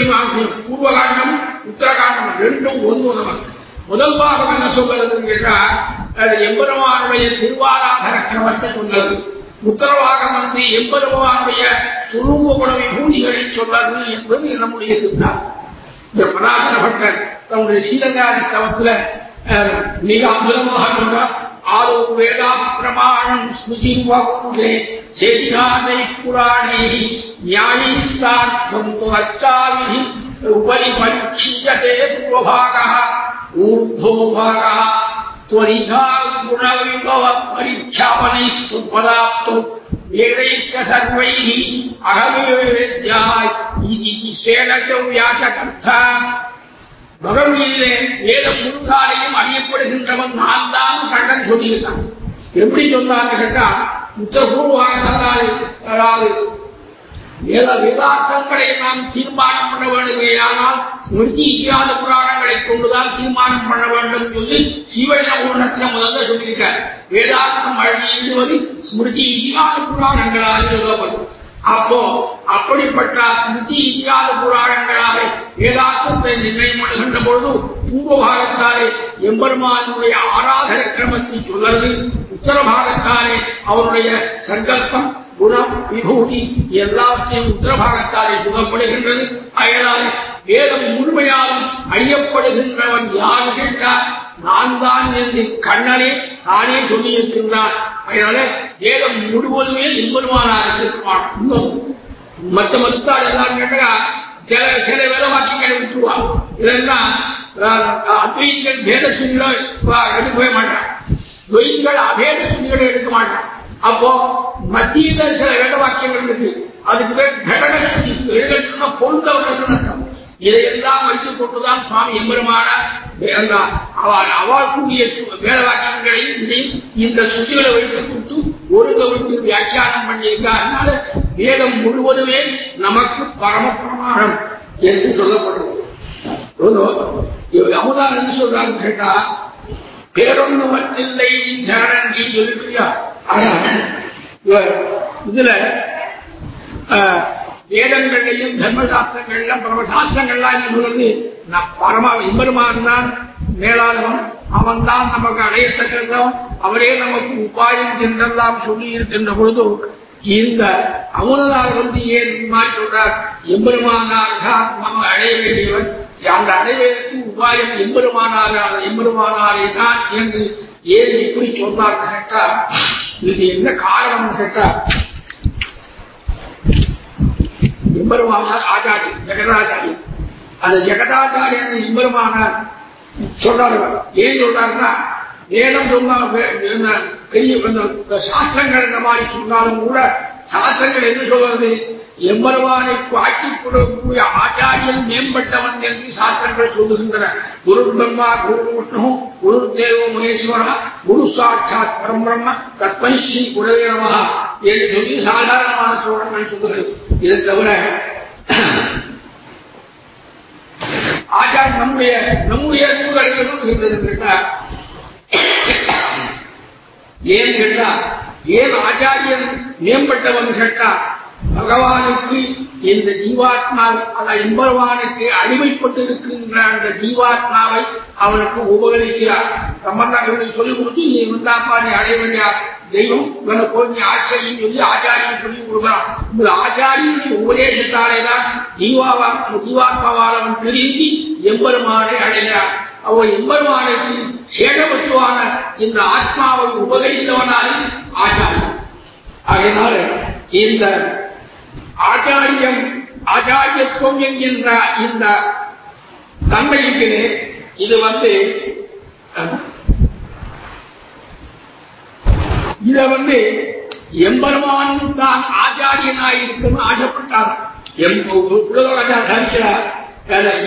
பூர்வகாண்டம் உத்தரகாண்டம் ரெண்டும் ஒன்று நமக்கு முதல் பாகம் என்ன சொல்றது கேட்டால் அது எம்பெருமானுடைய திருவாராதர கிரமத்தை சொன்னது உத்தரவாகம் வந்து எம்பெருமானுடைய சுரூப குண விபூதிகளை சொல்றது என்பது நம்முடைய சித்தாந்தம். இந்த பராசர பட்டர் தன்னுடைய சீலங்காரி ஸ்தவத்துல மிக அற்புதமாக சொல்றார் ஆரோ வேதா பிரமாணம் ஸ்மிருதி வகுதே சேஷாதை புராணை நியாயீஸ்தார்த்தம் து அச்சாவிதி உபரி பரீட்சியதே பூர்வபாகः ऊर्ध्वो भागः त्वरिधा गुणविभव परीक्षापनैस्तु पदाप्तु वेदैश्च सर्वैः अहमेवेद्याय इति ईशेन च व्यासकर्ता பகவதியிலே வேதம் முழுக்காலையும் அறியப்படுகின்றவன் நான் தான் கண்டன் சொல்லியிருக்கான் எப்படி சொன்னான்னு கேட்டா உத்தரபூர்வாக அதாவது வேத வேதார்த்தங்களை நாம் தீர்மானம் பண்ண வேண்டுமையானால் ஸ்மிருதி இல்லாத புராணங்களை கொண்டுதான் தீர்மானம் பண்ண வேண்டும் சொல்லி சீவன பூர்ணத்தில் முதல்ல சொல்லியிருக்கார். வேதார்த்தம் எழுதுவது ஸ்மிருதி இல்லாத புராணங்களாக சொல்லப்படும் அப்போ அப்படிப்பட்ட ஸ்மிருதி இல்லாத புராணங்களாக வேதார்த்தத்தை நிர்ணயம் பண்ணுகின்ற பொழுது பூர்வ பாகத்தாலே எம்பெருமானுடைய ஆராதன கிரமத்தை சொல்லது உத்தர பாகத்தாலே அவருடைய சங்கல்பம் குணம் விபூதி எல்லாத்தையும் உத்தர உத்தரபாகத்தாலே சுகப்படுகின்றது அயலால் வேதம் முழுமையாலும் அறியப்படுகின்றவன் யார் கேட்டார் நான் தான் என்று கண்ணனே தானே சொல்லியிருக்கின்றார். அதனால வேதம் முழுவதுமே எம்பெருமானார் இருப்பான் இன்னும் மற்ற மருத்தாள் எல்லாம் கேட்டா சில சில வேலை வாக்கியங்களை விட்டுருவான் இதெல்லாம் அத்வைங்கள் வேத சுணிகளை எடுக்கவே மாட்டான் துவைகள் அபேத சுணிகளை எடுக்க மாட்டான் அப்போ மத்தியில சில வேத வாக்கியங்கள் இருக்கு. அதுக்கு பேர் கடக சுத்தி எழுதுனா பொருந்தவர்கள் இதையெல்லாம் வைத்துக் கொண்டுதான் சுவாமி எம்பெருமான அவர்களுடைய வேத வாக்கியங்களையும் இதையும் இந்த சுத்திகளை வைத்துக் கொண்டு ஒரு கவிழ்த்து வியாக்கியானம் பண்ணியிருக்காருனால வேதம் முழுவதுமே நமக்கு பரம பிரமாணம் என்று சொல்லப்படுறது அமுதா என்ன சொல்றாங்க கேட்டா பேரொன்றுமற்றில்லை சரணி சொல்லியா இதுல வேதங்கள்லையும் தர்மசாஸ்திரங்கள்லாம் பரமசாஸ்திரங்கள்லாம் என்ன சொல்றது பரம இம்பெருமான் தான் மேலாளவன் அவன் தான் நமக்கு அடையத்தக்கவன் அவரே நமக்கு உபாயம் என்றெல்லாம் சொல்லி இருக்கின்ற பொழுது இந்த அமுதனார் வந்து ஏன் மாதிரி சொல்றார்? எம்பெருமானார் தான் நம்ம அடைய வேண்டியவன். அந்த அடைவதற்கு உபாயம் எம்பெருமானார் அந்த தான் என்று ஏன் இப்படி சொன்னார் கேட்டா இது என்ன காரணம் கேட்டா எம்பெருமானார் ஆச்சாரி ஜெகதாச்சாரி. அந்த ஜெகதாச்சாரியன் எம்பெருமானார் சொல்றாரு ஏன் சொல்றாருன்னா வேதம் சொன்னா பெரிய சாஸ்திரங்கள் இந்த மாதிரி சொன்னாலும் கூட சாஸ்திரங்கள் என்ன சொல்வது எம்பெருமானை காட்டிக் கொடுக்கக்கூடிய ஆச்சாரியன் மேம்பட்டவன் என்று சாஸ்திரங்கள் சொல்லுகின்றன. குரு பிரம்மா குரு விஷ்ணு குரு தேவ மகேஸ்வரா குரு சாட்சாத் பரம்பிரம்ம தஸ்மை ஸ்ரீ குரவே நம என்று சொல்லி சாதாரணமான சோழங்கள் சொல்லுகிறது. இதை தவிர ஆச்சாரிய நம்முடைய நம்முடைய நூல்கள் கேட்டார் ஏன் கேட்டா ஏன் ஆச்சாரியன் மேம்பட்டவன் கேட்டா பகவானுக்கு இந்த ஜீவாத்மா அந்த அடிமைப்பட்டிருக்கின்ற அந்த ஜீவாத்மாவை அவனுக்கு உபகரிக்கிறார். சம்பந்தம் சொல்லிக் கொடுத்து நீ இருந்தாப்பா நீ அடைய வேண்டிய தெய்வம் இவனை போய் நீ ஆசிரியம் சொல்லி ஆச்சாரியம் சொல்லி கொடுக்கிறான். இந்த ஆச்சாரியுடைய உபதேசத்தாலேதான் ஜீவாவா ஜீவாத்மாவால் திரும்பி எம்பெருமானை அடைகிறார் அவன் எம்பெருமானுக்கு சேடவஸ்துவான இந்த ஆத்மாவை உபகரித்தவனாலும் ஆச்சாரியம் அதனால இந்த ஆச்சாரியம் ஆச்சாரியத்துவம் என்கின்ற இந்த தன்மைக்கு இது வந்து இத வந்து எம்பெருமான் தான் ஆச்சாரியனாய் இருக்கணும் ஆசைப்பட்டார் உலகராஜா சரிக்கிறார்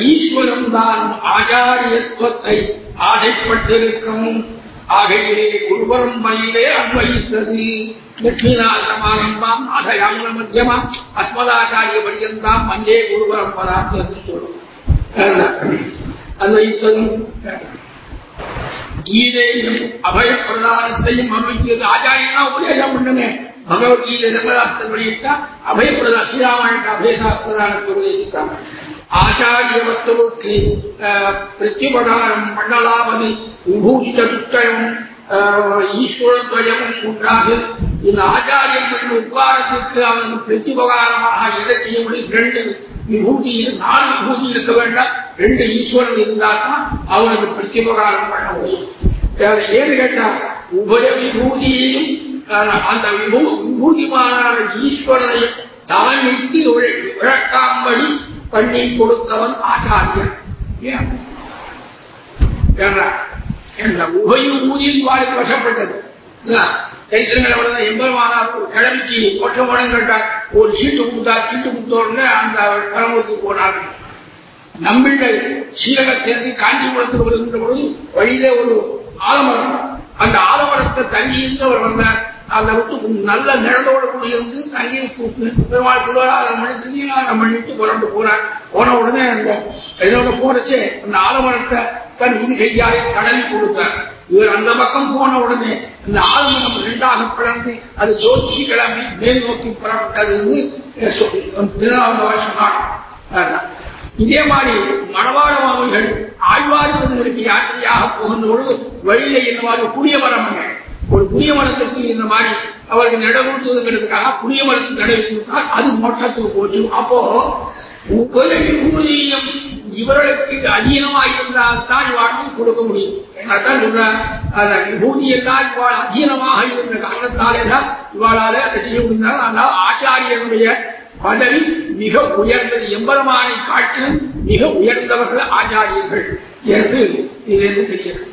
ஈஸ்வரன் தான் ஆச்சாரியத்துவத்தை ஆசைப்பட்டிருக்கும். ஆகையிலே குருபரம்பரையிலே அன்வயித்தது. லட்சுமிநாதமானந்தாம் அதயாங்க மத்தியமா அஸ்மதாச்சாரிய பரியந்தாம் மஞ்சே குருபரம்பராம் என்று சொல்லும். அன்வயித்ததும் கீதையும் அபய பிரதானத்தையும் அமைக்கிறது. ஆச்சாரியனா உபதேசம் பண்ணுங்க. பகவத்கீதை தர்மதாசத்தை வெளியிட்டா அபயப்பிரதா ஸ்ரீராமனுக்கு அபயசா பிரதானத்தை உபதேசித்தாங்க ஆச்சாரிய வஸ்துவுக்கு பிரத்யுபகாரம் மண்டலாவதி விபூஷிதம் ஈஸ்வரத்வயமும் உண்டாது இந்த ஆச்சாரியம் என்ற உபகாரத்திற்கு அவனுக்கு பிரத்யுபகாரமாக எதை செய்ய முடியும் ரெண்டு விபூதி நாலு விபூதி இருக்க வேண்டாம் ரெண்டு ஈஸ்வரன் இருந்தால் தான் அவனுக்கு பிரத்யுபகாரம் பண்ண முடியும் ஏன்னு கேட்டா உபய விபூதியையும் அந்த விபூ விபூதிமான ஈஸ்வரனையும் தான் விட்டு இழக்காம்படி பண்ணி கொடுத்தவன் ஆச்சாரியன். என்ற உபயம் ஊதியில் வாழை வசப்பட்டது. கைத்திரங்களை எம்பெருமானார் ஒரு கிழமைக்கு ஒற்ற கேட்டார். ஒரு சீட்டு கொடுத்தார் சீட்டு கொடுத்தோடனே அந்த கிளம்புக்கு போனார்கள். நம்பிள்ளை சீரகத்திலிருந்து காஞ்சிபுரத்துக்கு வருகின்ற பொழுது வழியிலே ஒரு ஆலமரம். அந்த ஆலமரத்தை தங்கி இருந்து அவர் வந்தார். அந்த விட்டு நல்ல நிழலோடு தண்ணீர் தூக்கு பெருமாள் திருவாரம் மணி திருநாளம் பண்ணிட்டு புறண்டு போறார் போன உடனே அந்த இதோட போறச்சே அந்த ஆலமரத்தை தன் இது கையாலே கடலி கொடுத்தார். இவர் அந்த பக்கம் போன உடனே அந்த ஆலமரம் ரெண்டாக பிளந்து அது ஜோதிஷி கிளம்பி மேல் நோக்கி புறப்பட்டது திருநாவளவர் சொன்னார். இதே மாதிரி மணவாள மாமல்கள் ஆழ்வார்களுக்கு யாத்திரையாக போகின்ற பொழுது வழியில என்னவாறு புதிய மரம் ஒரு புதிய மரத்துக்கு இந்த மாதிரி அவருக்கு நட கொடுத்ததுங்கிறதுக்காக புதிய மரத்துக்கு நடை கொடுத்தால் அது மோட்டத்துக்கு போச்சு அப்போ ஊதியம் இவர்களுக்கு அதீனமாக இருந்தால் தான் இவாழ்வை கொடுக்க முடியும். அதான் சொல்றேன் அந்த இவாள் அதீனமாக இருந்த காரணத்தாலே தான் இவாளால அதை செய்ய முடிந்தால் ஆனால் ஆச்சாரியனுடைய பதவி மிக உயர்ந்தது. எம்பெருமானை காட்டிலும் மிக உயர்ந்தவர்கள் ஆச்சாரியர்கள் என்று இதிலிருந்து தெரிகிறது.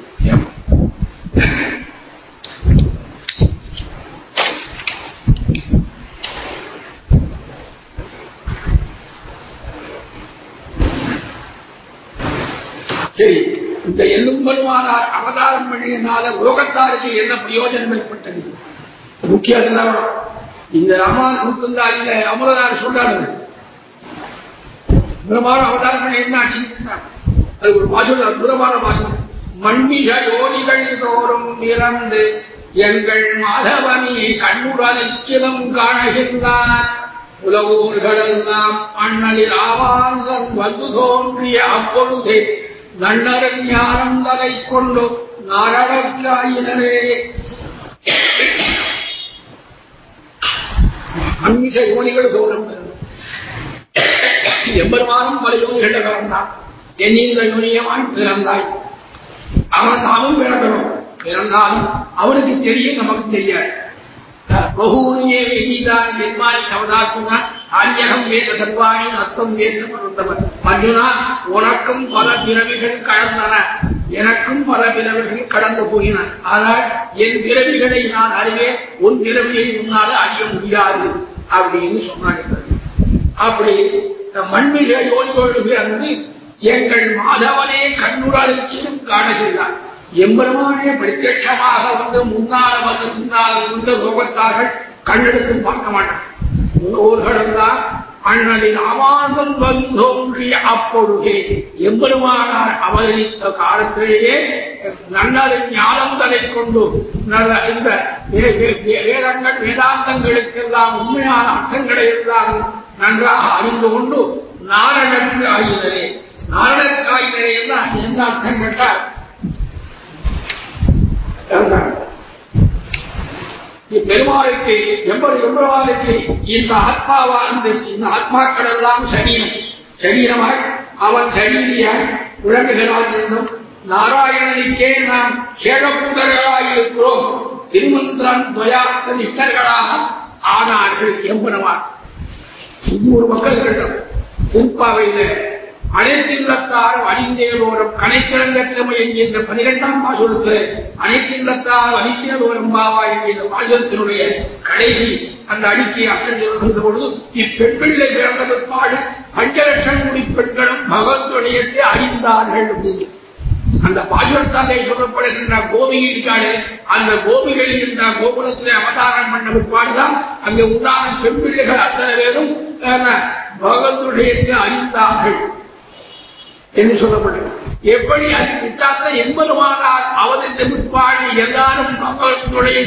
சரி இந்த எல்லும் பெருமானார் அவதாரம் பண்ணியனால உலகத்தாருக்கு என்ன பிரயோஜனம் ஏற்பட்டது? முக்கிய இந்த ராமான் நூத்தந்தா இல்ல அமுதனார் சொல்றாரு. பெருமாள் அவதாரம் பண்ணி என்ன ஆச்சு? அது ஒரு பாசம் அற்புதமான பாசம் மண்மிக யோனிகள் தோறும் பிறந்து எங்கள் மாதவனி கண்ணுடலிச்சிலம் காணுகின்றார். உலகூர்களெல்லாம் அண்ணலில் ஆவாந்தன் வந்து தோன்றிய அப்பொழுதே நன்னரன் ஞானந்தலை கொண்டு நாரணக்காயினரே அன்மிக யோனிகள் தோறும் எம்பெருமானும் பல யோனிகள் பிறந்தான் தென்னிந்த யோனியமாய் பிறந்தாய். அவன் தாமும் பிறக்கணும் பிறந்தாலும் அவனுக்கு தெரியும் நமக்கு தெரியாது. உனக்கும் பல பிறவிகள் கடந்தன எனக்கும் பல பிறவிகள் கடந்து போகின. ஆனால் என் பிறவிகளை நான் அறிவேன். உன் பிறவியை உன்னால் அறிய முடியாது அப்படின்னு சொன்னாங்க அப்படி மண்மிக யோனியோடு பிறந்து எங்கள் மாதவனே கண்ணுடலுக்கும் காணுகிறார் எம்பெருமானே பிரத்யட்சமாக வந்து முன்னால வந்து முன்னால் இருந்த லோகத்தார்கள் கண்ணெடுத்து பார்க்க மாட்டார்கள் ஊர்களெல்லாம் அண்ணனின் அமாந்தம் வந்து தோன்றிய அப்பொழுதே எம்பெருமானார் அவதரித்த காலத்திலேயே நன்னரின் ஞானங்களை கொண்டு நல்ல இந்த வேதங்கள் வேதாந்தங்களுக்கெல்லாம் உண்மையான அர்த்தங்களை எல்லாம் நன்றாக அறிந்து கொண்டு நாரணக்கு ஆயினரே நாரணக்கு ஆயினரே எல்லாம் எந்த அர்த்தம் கேட்டால் பெருமாளுக்கு எவ்வளவு எவ்வளவாளுக்கு இந்த ஆத்மாவா இந்த ஆத்மாக்கள் எல்லாம் சரீரம். சரீரமாய் அவன் சரீரியாய் விளங்குகிறான் என்றும் நாராயணனுக்கே நாம் கேழக்கூடர்களாயிருக்கிறோம் திருமந்திரன் துயாத்த நித்தர்களாக ஆனார்கள் எம்பெருமான். இது ஒரு மக்கள் கட்டம் திருப்பாவையில் அனைத்து இல்லத்தாரும் அனைத்தில்லத்தார் அழிந்தேலோரம் கனைக்கிழங்கத்திறமை என்கின்ற பனிரெண்டாம் பாசுரத்தில் அனைத்து இல்லத்தாரும் அழிந்தேலோரம் பாவா என்கின்ற பாசுரத்தினுடைய கடைசி அந்த அடிக்கையை அர்த்தம் சொல்கின்ற பொழுது இப்பெண் பிள்ளை பிறந்த பிற்பாடு பஞ்ச லட்சம் கோடி பெண்களும் பகவத்துடையத்தை அறிந்தார்கள் அப்படின்னு. அந்த பாசுரத்தாலே சொல்லப்படுகின்ற கோபிகை இருக்காடு அந்த கோபிகள் இருந்த கோகுலத்திலே அவதாரம் பண்ண பிற்பாடுதான் அங்கே உண்டான பெண் பிள்ளைகள் அத்தனை பேரும் பகவத்துடையத்தை அறிந்தார்கள். என்று சொல்லப்பட்டது. எப்படி அது கிட்டாத்த எண்பதுமானால் அவதந்த பிற்பாடு எல்லாரும் மக்களுடைய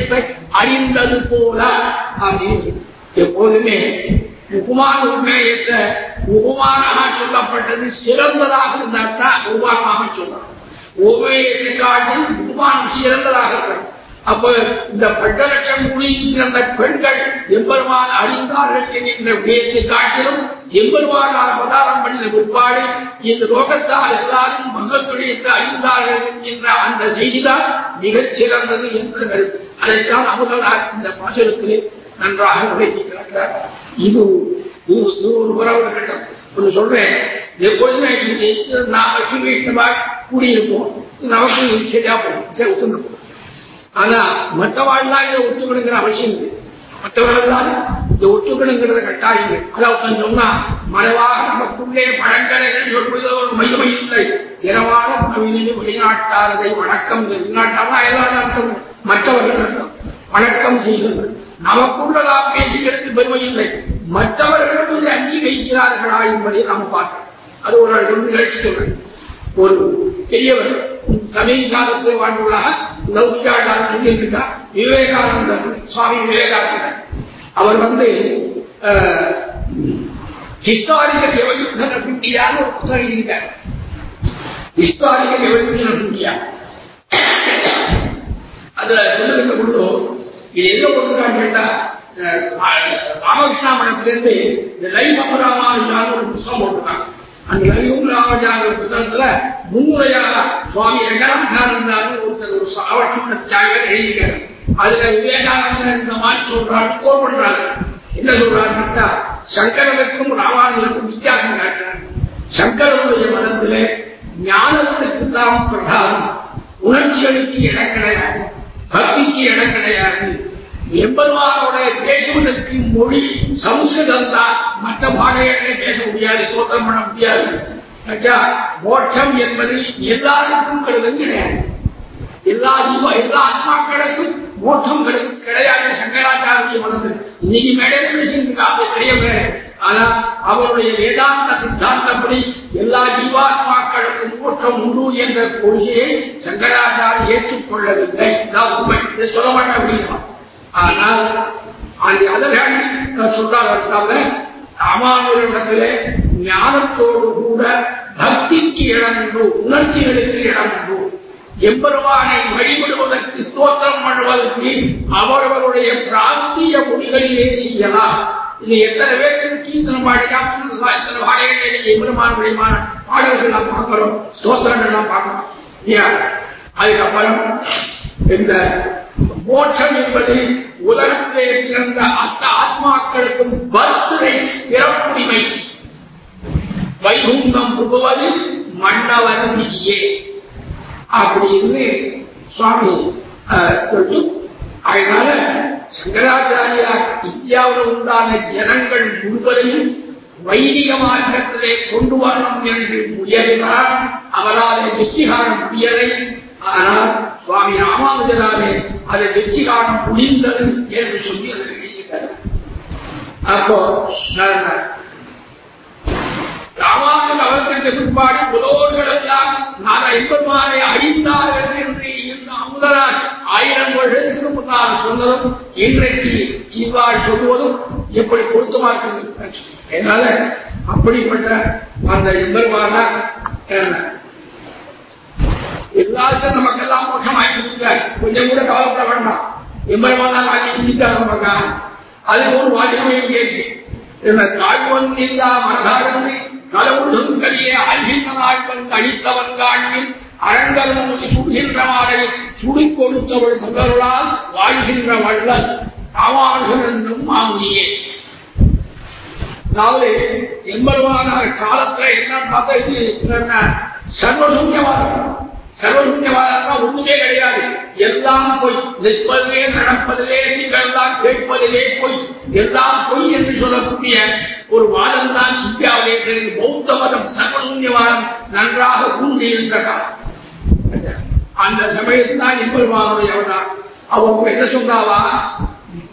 அறிந்தது போல அப்படின்னு எப்போதுமே உபமான உண்மையற்ற உபமானமாக சொல்லப்பட்டது சிறந்ததாக இருந்தால் தான் உபமானமாக சொல்லணும் உபயத்தை காட்டில் உபமானம் சிறந்ததாக இருக்கணும். அப்ப இந்த பட்ட லட்சம் அந்த பெண்கள் எம்பெருமான் அழிந்தார்கள் என்கின்ற விடயத்தை காட்டிலும் எம்பெருமானால் அவதாரம் பண்ணின பிற்பாடு இந்த லோகத்தால் எல்லாரும் மகத்துடையத்தை அழிந்தார்கள் என்கின்ற அந்த செய்திதான் மிகச் சிறந்தது என்று அதைத்தான் அமுதலார் இந்த பாசனத்திலே நன்றாக விளைவிக்கிறார் இது இது ஒரு கட்டம் ஒன்று சொல்றேன். எப்போதுமே நாம சிவீட்டமாக கூடியிருப்போம். நமக்கு சரியா போகும். சரி உசந்து போகும் ஆனா மற்றவாழ்லாம் இதை ஒத்துக்கணுங்கிற அவசியம் இல்லை. மற்றவர்கள் இதை ஒத்துக்கணுங்கிறத கட்டாயம் அதாவது சொன்னா மறைவாக நமக்குள்ளே பழங்கலைகள் சொல்வது ஒரு மையமை இல்லை. திறமான உணவினை வெளிநாட்டாரதை வணக்கம் வெளிநாட்டாரா எல்லாரும் அர்த்தம். மற்றவர்கள் அர்த்தம். வணக்கம் செய்கிறது நமக்குள்ளதாக பேசுகிறது பெருமை இல்லை. மற்றவர்களும் இதை அங்கீகரிக்கிறார்களா என்பதை நாம் பார்க்கிறோம் அது ஒரு நிகழ்ச்சி சொல்றேன் ஒரு பெரியவர் சமீப காலத்தில் வாழ்ந்துள்ளாக லௌகிகாண்டார் சொல்லியிருக்கிறார் விவேகானந்தர் சுவாமி விவேகானந்தர். அவர் வந்து ஹிஸ்டாரிக்கல் எவல்யூஷன் ஆஃப் இந்தியான்னு ஒரு புத்தகம் எழுதியிருக்கார். ஹிஸ்டாரிக்கல் எவல்யூஷன் ஆஃப் இந்தியா அதுல சொல்லுகின்ற பொழுது இது எங்க போட்டுருக்கான்னு கேட்டா ராமகிருஷ்ணா மடத்திலிருந்து இந்த லைஃப் ஆஃப் ஒரு புத்தகம் போட்டிருக்காங்க. அந்த லலியும் ராமஜாக புத்தகத்துல முன்முறையாக சுவாமி ரங்கநாதானந்தாரு ஒருத்தர் ஒரு சாவட்டம் சாயல் எழுதிக்கிறார் அதுல விவேகானந்தர் இந்த மாதிரி சொல்றாரு கோர் பண்றாரு என்ன சொல்றாருன்னா சங்கரனுக்கும் ராமானுக்கும் வித்தியாசம் காட்டுறாரு. சங்கரனுடைய மனத்திலே ஞானத்துக்கு தான் பிரதானம். உணர்ச்சிகளுக்கு இடம் கிடையாது பக்திக்கு இடம் கிடையாது. எம்பெருமானோட பேசுவதற்கு மொழி சம்ஸ்கிருதம் தான் மற்ற பாடைகளை பேச முடியாது சோத்திரம் பண்ண முடியாது. மோட்சம் என்பது எல்லாருக்கும் கருதும் கிடையாது. எல்லா ஜீவ எல்லா ஆத்மாக்களுக்கும் மோட்சம் கிடையாது. சங்கராச்சாரிய மனது இன்னைக்கு மேடையில் பேசியிருக்காங்க தெரியவே ஆனா அவருடைய வேதாந்த சித்தாந்தப்படி எல்லா ஜீவாத்மாக்களுக்கும் மோட்சம் உண்டு என்ற கொள்கையை சங்கராச்சாரி ஏற்றுக்கொள்ளவில்லை. சொல்ல மாட்டேன் அப்படின்னா. ஆனால் அந்த அதர்கள் சொல்றார் தவிர ராமானுஜரிடத்திலே ஞானத்தோடு கூட பக்திக்கு இடம் உண்டு உணர்ச்சிகளுக்கு இடம் உண்டு எம்பெருமானை வழிபடுவதற்கு தோற்றம் பண்ணுவதற்கு அவரவருடைய பிராந்திய மொழிகளிலே செய்யலாம். இது எத்தனை பேருக்கு கீர்த்தனம் பாடிக்கலாம் எத்தனை பாடல்களை எம்பெருமானுடைய பாடல்கள் எல்லாம் பார்க்கிறோம் தோற்றங்கள் எல்லாம் பார்க்கிறோம் அதுக்கப்புறம் இந்த மோட்சம் என்பது உலகத்திலே பிறந்த அத்த ஆத்மாக்களுக்கும் பர்த்ரை பிறப்புரிமை வைகுந்தம் புகுவது மன்னவன் விதியே அப்படின்னு சுவாமி அஹ், சொல்லி அதனால சங்கராச்சாரியார் இந்தியாவில் உண்டான ஜனங்கள் முழுவதையும் வைதிக மார்க்கத்திலே கொண்டு வரணும் என்று முயல்கிறார் அவரால் வெற்றி முடியலை. ஆனால் சுவாமி ராமானுஜராலே அதை வெற்றி காலம் முடிந்தது என்று சொல்லி அதை எழுதியிருக்கிறார் அப்போ நான் ராமானுஜன் அவர்களுக்கு பிற்பாடு புலோர்கள் எல்லாம் நான் எம்பெருமானை அழிந்தார்கள் என்று இருந்த அமுதராஜ் ஆயிரம் வருடத்துக்கு முன்னால் சொன்னதும் இன்றைக்கு இவ்வாறு சொல்லுவதும் எப்படி பொருத்தமா இருக்கிறது அதனால அப்படிப்பட்ட அந்த எம்பெருமானார் அஹ், நமக்கு எல்லாம் மோசம் ஆகிட்டு கொஞ்சம் கூட கவலைப்பட வேண்டாம். எம்பெருமானால் வாங்கி நமக்கு அது ஒரு வாஜ்மயம் கேட்டு இந்த தாழ்வன் கடவுளும் வந்து அழித்தவன் காண்பின் சுடுகின்ற மாலை கொடுத்தவள் வாழ்கின்ற வள்ளல். அதாவது எம்பெருமானார் காலத்துல என்ன பார்த்தா இது சர்வசூன்யவாதம் சர்வசூன்யவாதம் ஒண்ணுமே கிடையாது. எல்லாம் பொய். நிற்பதிலே நடப்பதிலே நீங்கள்தான் கேட்பதிலே பொய். எல்லாம் பொய் என்று சொல்லக்கூடிய ஒரு வாதம் தான் இந்தியாவிலே இருக்கிறது. பௌத்த மதம் சர்வசூன்யவாதம் நன்றாக கூண்டி இருந்த காலம். அந்த சமயத்தில் தான் எம்பெருமானுடைய அவர்தான் அவங்க என்ன சொன்னாவா?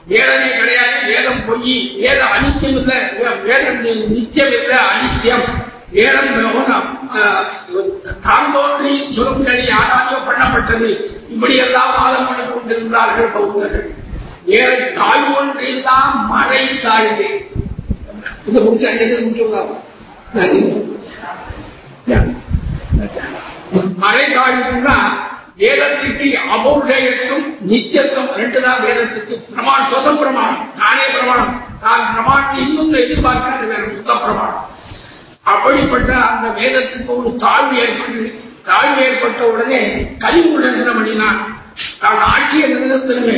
வேதமே கிடையாது வேதம் பொய். வேத அனித்தியம் இல்லை. வேதம் நித்தியம் இல்லை அனித்தியம். வேதம் மிகவும், ஆஹ், தோன்றி பண்ணப்பட்டது. இப்படி எல்லாம் வாதம் பண்ணி கொண்டிருந்தார்கள் பௌத்தர்கள். ஏழை தாய் ஒன்றில் தான் மழை தாழ்ந்து இதை முடிச்சு அஞ்சு மழை காலத்துனா வேதத்துக்கு அபௌஷயத்தும் நித்தியத்தும் ரெண்டு தான் வேதத்துக்கு பிரமாணம். சொந்த பிரமாணம் தானே பிரமாணம். தான் பிரமாணம் இன்னும் எதிர்பார்க்கிறது வேற. சுத்த பிரமாணம் அப்படிப்பட்ட அந்த வேதத்துக்கு ஒரு தாழ்வு ஏற்பட்டு தாழ்வு ஏற்பட்ட உடனே கலிமுடன் என்ன பண்ணினான்? நான் ஆட்சியை நிறுத்தணுமே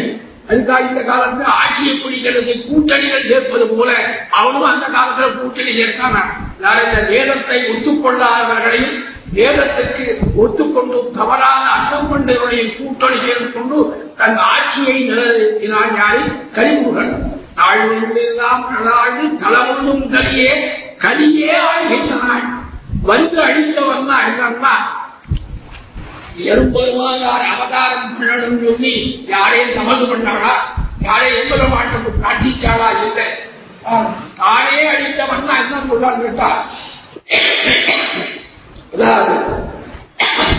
அதுக்காக இந்த காலத்துல ஆட்சியை பிடிக்கிறது கூட்டணிகள் சேர்ப்பது போல அவனும் அந்த காலத்துல கூட்டணி சேர்த்தான். யார் இந்த வேதத்தை ஒத்துக்கொள்ளாதவர்களையும் வேதத்துக்கு ஒத்துக்கொண்டு தவறான அர்த்தம் கொண்டவர்களையும் கூட்டணி சேர்ந்து கொண்டு தன் ஆட்சியை நிலைநிறுத்தினான் யாரை? கலிமுகன் தாழ்வெல்லாம் நடாழ்ந்து தளமுள்ளும் கலியே கலியே ஆழ்கின்றனாள் வந்து அழித்தவன் அழிந்தா எறும்பெருமானார் அவதாரம் பண்ணணும் சொல்லி யாரையும் தமது பண்ணாரா? யாரையும் எவ்வளவு மாட்டுக்கு காட்டிச்சாளா இல்லை. தானே அழித்தவன் என்ன சொல்றான்னு கேட்டா அதாவது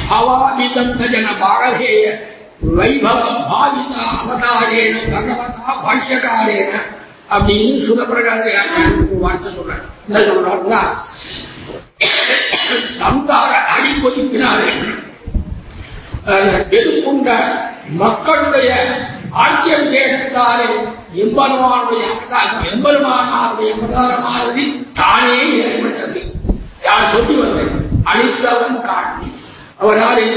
பவாபிதந்த ஜன பாரதேய வைபவ பாவித அவதாரேன பகவதா பாஷ்யகாரேன அப்படின்னு சுதப்பிரகாச வார்த்தை சொல்றாங்க சம்சார மக்களுடைய ஆட்சியம் கேட்டாலே எம்பெருமானுடைய அவதாரம் எம்பெருமானாருடைய அவதாரமானது தானே ஏற்பட்டது. யார் சொல்லி வந்தேன் அழித்தவன் காட்டி அவராலே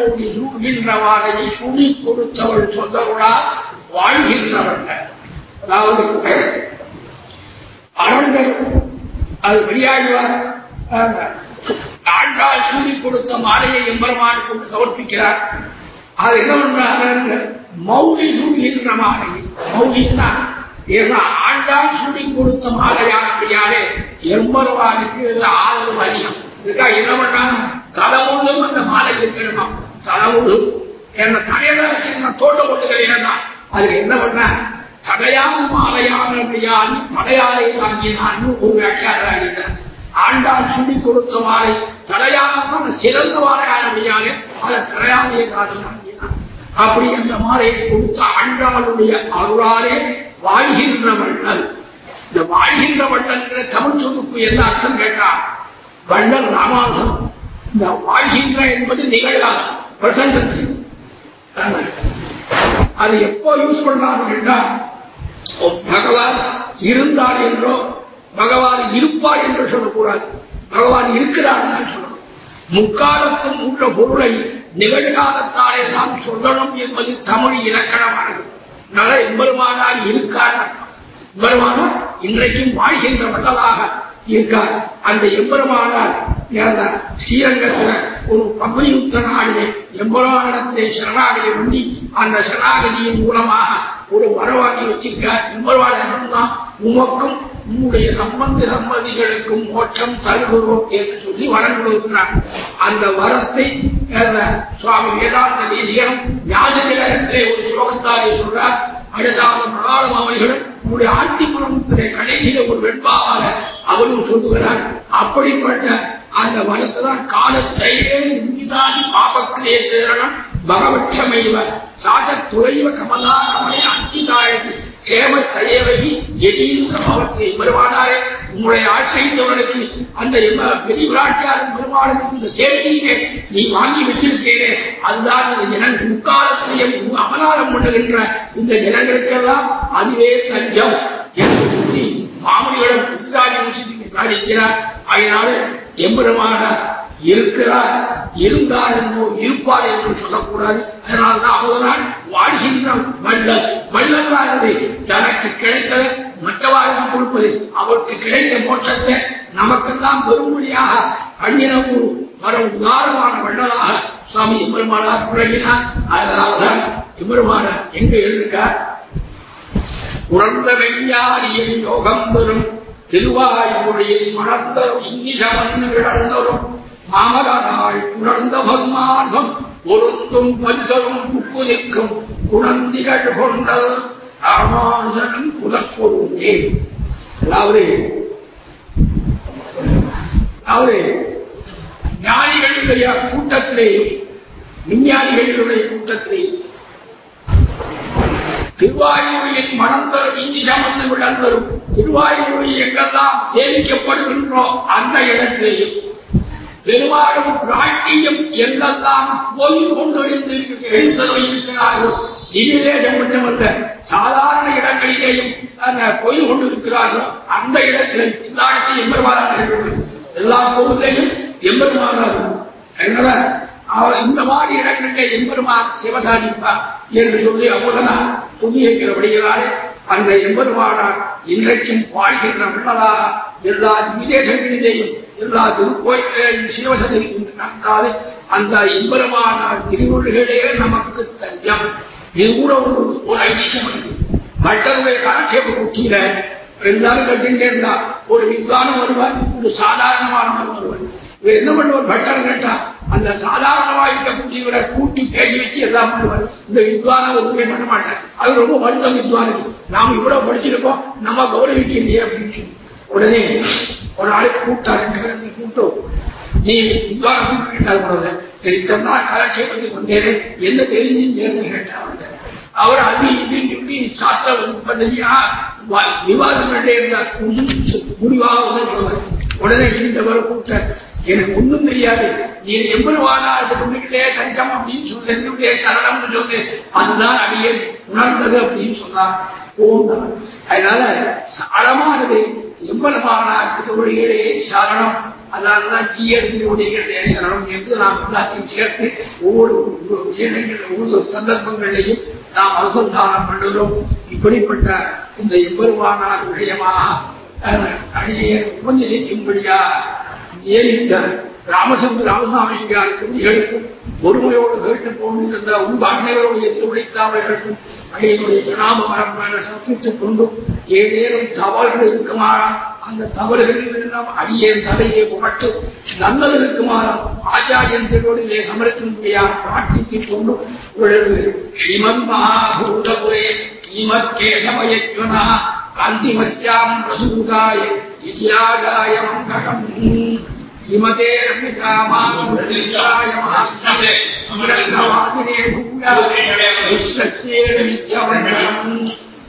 ஓடி சூழ்கின்றவாறையை சுழி கொடுத்தவள் சொந்தருளா வாழ்கின்றவர்கள் அதாவது அரங்கர் அது வெளியாடுவார் ஆண்டால் சூடி கொடுத்த மாலையை எம்பெருமான் கொண்டு சமர்ப்பிக்கிறார். அது என்ன பண்றாங்க? மௌலி சூடுகின்ற மாலை. மௌலின்னா ஏன்னா ஆண்டால் சூடி கொடுத்த மாலையானபடியாலே எம்பெருமானுக்கு ஆதரவு அதிகம். இதுக்கா என்ன பண்ணாங்க தலைமுழும் அந்த மாலை இருக்கணுமா தலைமுழும் என்ன தலையில தோட்ட போட்டுக்கிறேன் அதுக்கு என்ன பண்ண தடையான மாலையான தடையாலை தாங்கினான்னு ஒரு வியாக்கியாரம் ஆண்டாள் சுடி கொடுத்த மாலை தலையான சிறந்த மாலையானபடியாலே அதை தடையாலையை தாங்கினான் அப்படி அந்த மாலையை கொடுத்த ஆண்டாளுடைய அருளாலே வாழ்கின்ற வள்ளல். இந்த வாழ்கின்ற வள்ளல்கிற தமிழ் சொல்லுக்கு என்ன அர்த்தம் கேட்டா? வள்ளல் ராமானுசம் இந்த வாழ்கின்ற என்பது நிகழ்தான் பிரசன்டன்சி அது எப்போ யூஸ் பண்றாங்க என்றால் பகவான் இருந்தார் என்றோ பகவான் இருப்பார் என்று சொல்லக்கூடாது. பகவான் இருக்கிறார் சொல்லணும். முக்காலத்தில் உள்ள பொருளை நிகழ்காலத்தாலே நாம் சொல்லணும் என்பது தமிழ் இலக்கணமானது. நல்ல எம்பெருமானார் இருக்கார் எம்பெருமானார் இன்றைக்கும் வாழ்கின்ற வள்ளலாக இருக்கார். அந்த எம்பெருமானார் ஸ்ரீரங்கத்துல ஒரு பகுதியுத்த நாளிலே எம்பெருமானத்தை சரணாகதி வண்டி அந்த சரணாகதியின் மூலமாக ஒரு வரவாங்கி வச்சிருக்கார். எம்பெருமானம் தான் உமக்கும் உங்களுடைய சம்பந்த சம்மதிகளுக்கும் மோட்சம் தருகிறோம் என்று சொல்லி வரம் கொடுக்கிறார். அந்த வரத்தை சுவாமி வேதாந்த தேசியம் ஞானத்திலே ஒரு ஸ்லோகத்தாரை சொல்றார். அடுத்தாவது மகாலம் அவர்களும் உங்களுடைய ஆட்சி குடும்பத்திலே கடைசியில ஒரு வெண்பாவாக அவரும் சொல்லுகிறார் அப்படிப்பட்ட அந்த வரத்தை தான் காலத்தையே இந்திதாதி பாபக்கிரே சேரணம் பகவட்சமைவ சாத துறைவ கமலா கமலை அந்திதாயதி கேம சயவகி எதீந்திர பவத்தை பெருமானாரே உங்களுடைய ஆசிரியத்தவர்களுக்கு அந்த பெரிய பெருமாளுக்கு இந்த சேர்க்கையிலே நீ வாங்கி வச்சிருக்கேனே அதுதான் இந்த ஜனன் முக்காலத்திலேயே அபராதம் பண்ணுகின்ற இந்த ஜனங்களுக்கெல்லாம் அதுவே தஞ்சம் என்று சொல்லி மாமனிகளிடம் புதிதாக விஷயத்துக்கு சாதிக்கிறார் அதனால எம்பெருமானார் இருக்கிறார். இருந்தார் என்றோ இருப்பார் என்று சொல்லக்கூடாது. அதனால்தான் அவர்தான் வாழ்கின்ற வள்ளல் வள்ளலானது தனக்கு கிடைத்த மற்றவாழ்வு கொடுப்பது அவருக்கு கிடைத்த மோட்சத்தை நமக்கெல்லாம் பெருமொழியாக பண்ணின ஒரு வர வள்ளலாக சுவாமி எம்பெருமானார் புழங்கினார் அதனால்தான் எம்பெருமானார் எங்க எழுதிருக்கார் உணர்ந்த வெய்யாரியின் யோகம் பெறும் திருவாய்மொழியில் மணந்தரும் இன்னிசமன்னு கிடந்தரும் மாமலராள் உணர்ந்த பன்மார்பம் பொருந்தும் பரிசரும் புக்கு நிற்கும் குணந்திகள் கொண்ட ராமானுஜனும் குலப்பொருளே அதாவது அதாவது ஞானிகளுடைய கூட்டத்திலே விஞ்ஞானிகளுடைய கூட்டத்திலே திருவாயூரில் மனம் தரும் இந்திசம் வந்து விளந்தரும் திருவாயூரில் எங்கெல்லாம் சேமிக்கப்படுகின்றோம் அந்த இடத்திலேயே பெருமாளும் நாட்டியம் எங்கெல்லாம் போய் கொண்டு இருக்கிறார்கள் இதிலே மட்டுமல்ல சாதாரண இடங்களிலேயும் கோயில் கொண்டு இருக்கிறார்களோ அந்த இடத்திலே எல்லாத்தையும் எம்பெருமானார்கள் எல்லா கோவிலையும் எம்பெருமானார்கள் அதனால அவர் இந்த மாதிரி இடங்களிலே எம்பெருமான் சிவசாதிப்பார் என்று சொல்லி அமுதனார் துணியிருக்கிறபடியாலே அந்த எம்பெருமானார் இன்றைக்கும் வாழ்கின்ற உள்ளதாக எல்லா விதேசங்களிலேயும் எல்லா திருக்கோயிலையும் சிவசதி நடத்தாது அந்த இன்பரமான திருவுள்களே நமக்கு தஞ்சம். இது கூட ஒரு ஒரு ஐதியம் மற்றவருடைய காலட்சேப குட்டியில எல்லாரும் கட்டின்றே இருந்தா ஒரு வித்வானம் வருவார் ஒரு சாதாரணமானவன் வருவார் இவர் என்ன பண்ணுவார்? பட்டர் கேட்டா அந்த சாதாரணமா இருக்கக்கூடியவரை கூட்டி பேசி வச்சு எல்லாம் பண்ணுவார். இந்த வித்வான ஒன்றுமே பண்ண மாட்டார். அது ரொம்ப வருத்தம் வித்வானம் நாம் இவ்வளவு படிச்சிருக்கோம் நம்ம கௌரவிக்கலையே அப்படின்னு சொல்லி. உடனே ஒரு நாளைக்கு கூட்டாரு கூட்டம் நீ வித்வான கேட்டால் கூட இத்தனை நாள் காலட்சேபத்துக்கு வந்தேன் என்ன தெரிஞ்சுன்னு சேர்ந்து கேட்டாங்க அவர் அது இதுன்னு சொல்லி சாஸ்திர பദ്ധதியா விவாதம் இருந்தார். முடிவாக உடனே இருந்தவர் கூட்ட எனக்கு ஒண்ணும் தெரியாது. நீ எவ்வளவானா அது கொண்டுகிட்டே தஞ்சம் அப்படின்னு சொல்லு. என்னுடைய சரணம்னு சொல்லு. அதுதான் அடியே உணர்ந்தது அப்படின்னு சொன்னார். அதனால சாரமானது எம்பலமானார் திருவழிகளே சரணம். அதனால்தான் ஜீயத்தினுடைய சரணம் என்று நாம் எல்லாத்தையும் சேர்த்து ஒவ்வொரு இடங்கள் ஒவ்வொரு சந்தர்ப்பங்களையும் நாம் அனுசந்தானம் பண்ணுகிறோம். இப்படிப்பட்ட இந்த எம்பெருமானார் விஷயமாக அடியை உபஞ்சரிக்கும்படியா ஏறித்த ராமசந்திர ராமசாமிங்கார் திருதிகளுக்கும் பொறுமையோடு கேட்டு போன்றிருந்த உங்க அன்னையோடு என்று உழைத்தாமர்களுக்கும் அடியனுடைய பிரணாம மரமான சமர்ப்பித்துக் கொண்டு ஏதேனும் தவறுகள் இருக்குமாறா அந்த தவறுகளில் நாம் அடியேன் தலையை புகட்டு நல்லது இருக்குமாறா ஆச்சாரியன் திருவடியிலே சமர்ப்பிக்கும்படியாக பிரார்த்தித்துக் கொண்டு ஸ்ரீமன் மகாபூதபுரே ஸ்ரீமத் கேசவயத்வனா காந்திமச்சாம் பிரசூதாய இதிராஜாய மங்களம் हिमतेरपि सा वायमासने भूष्यस्येन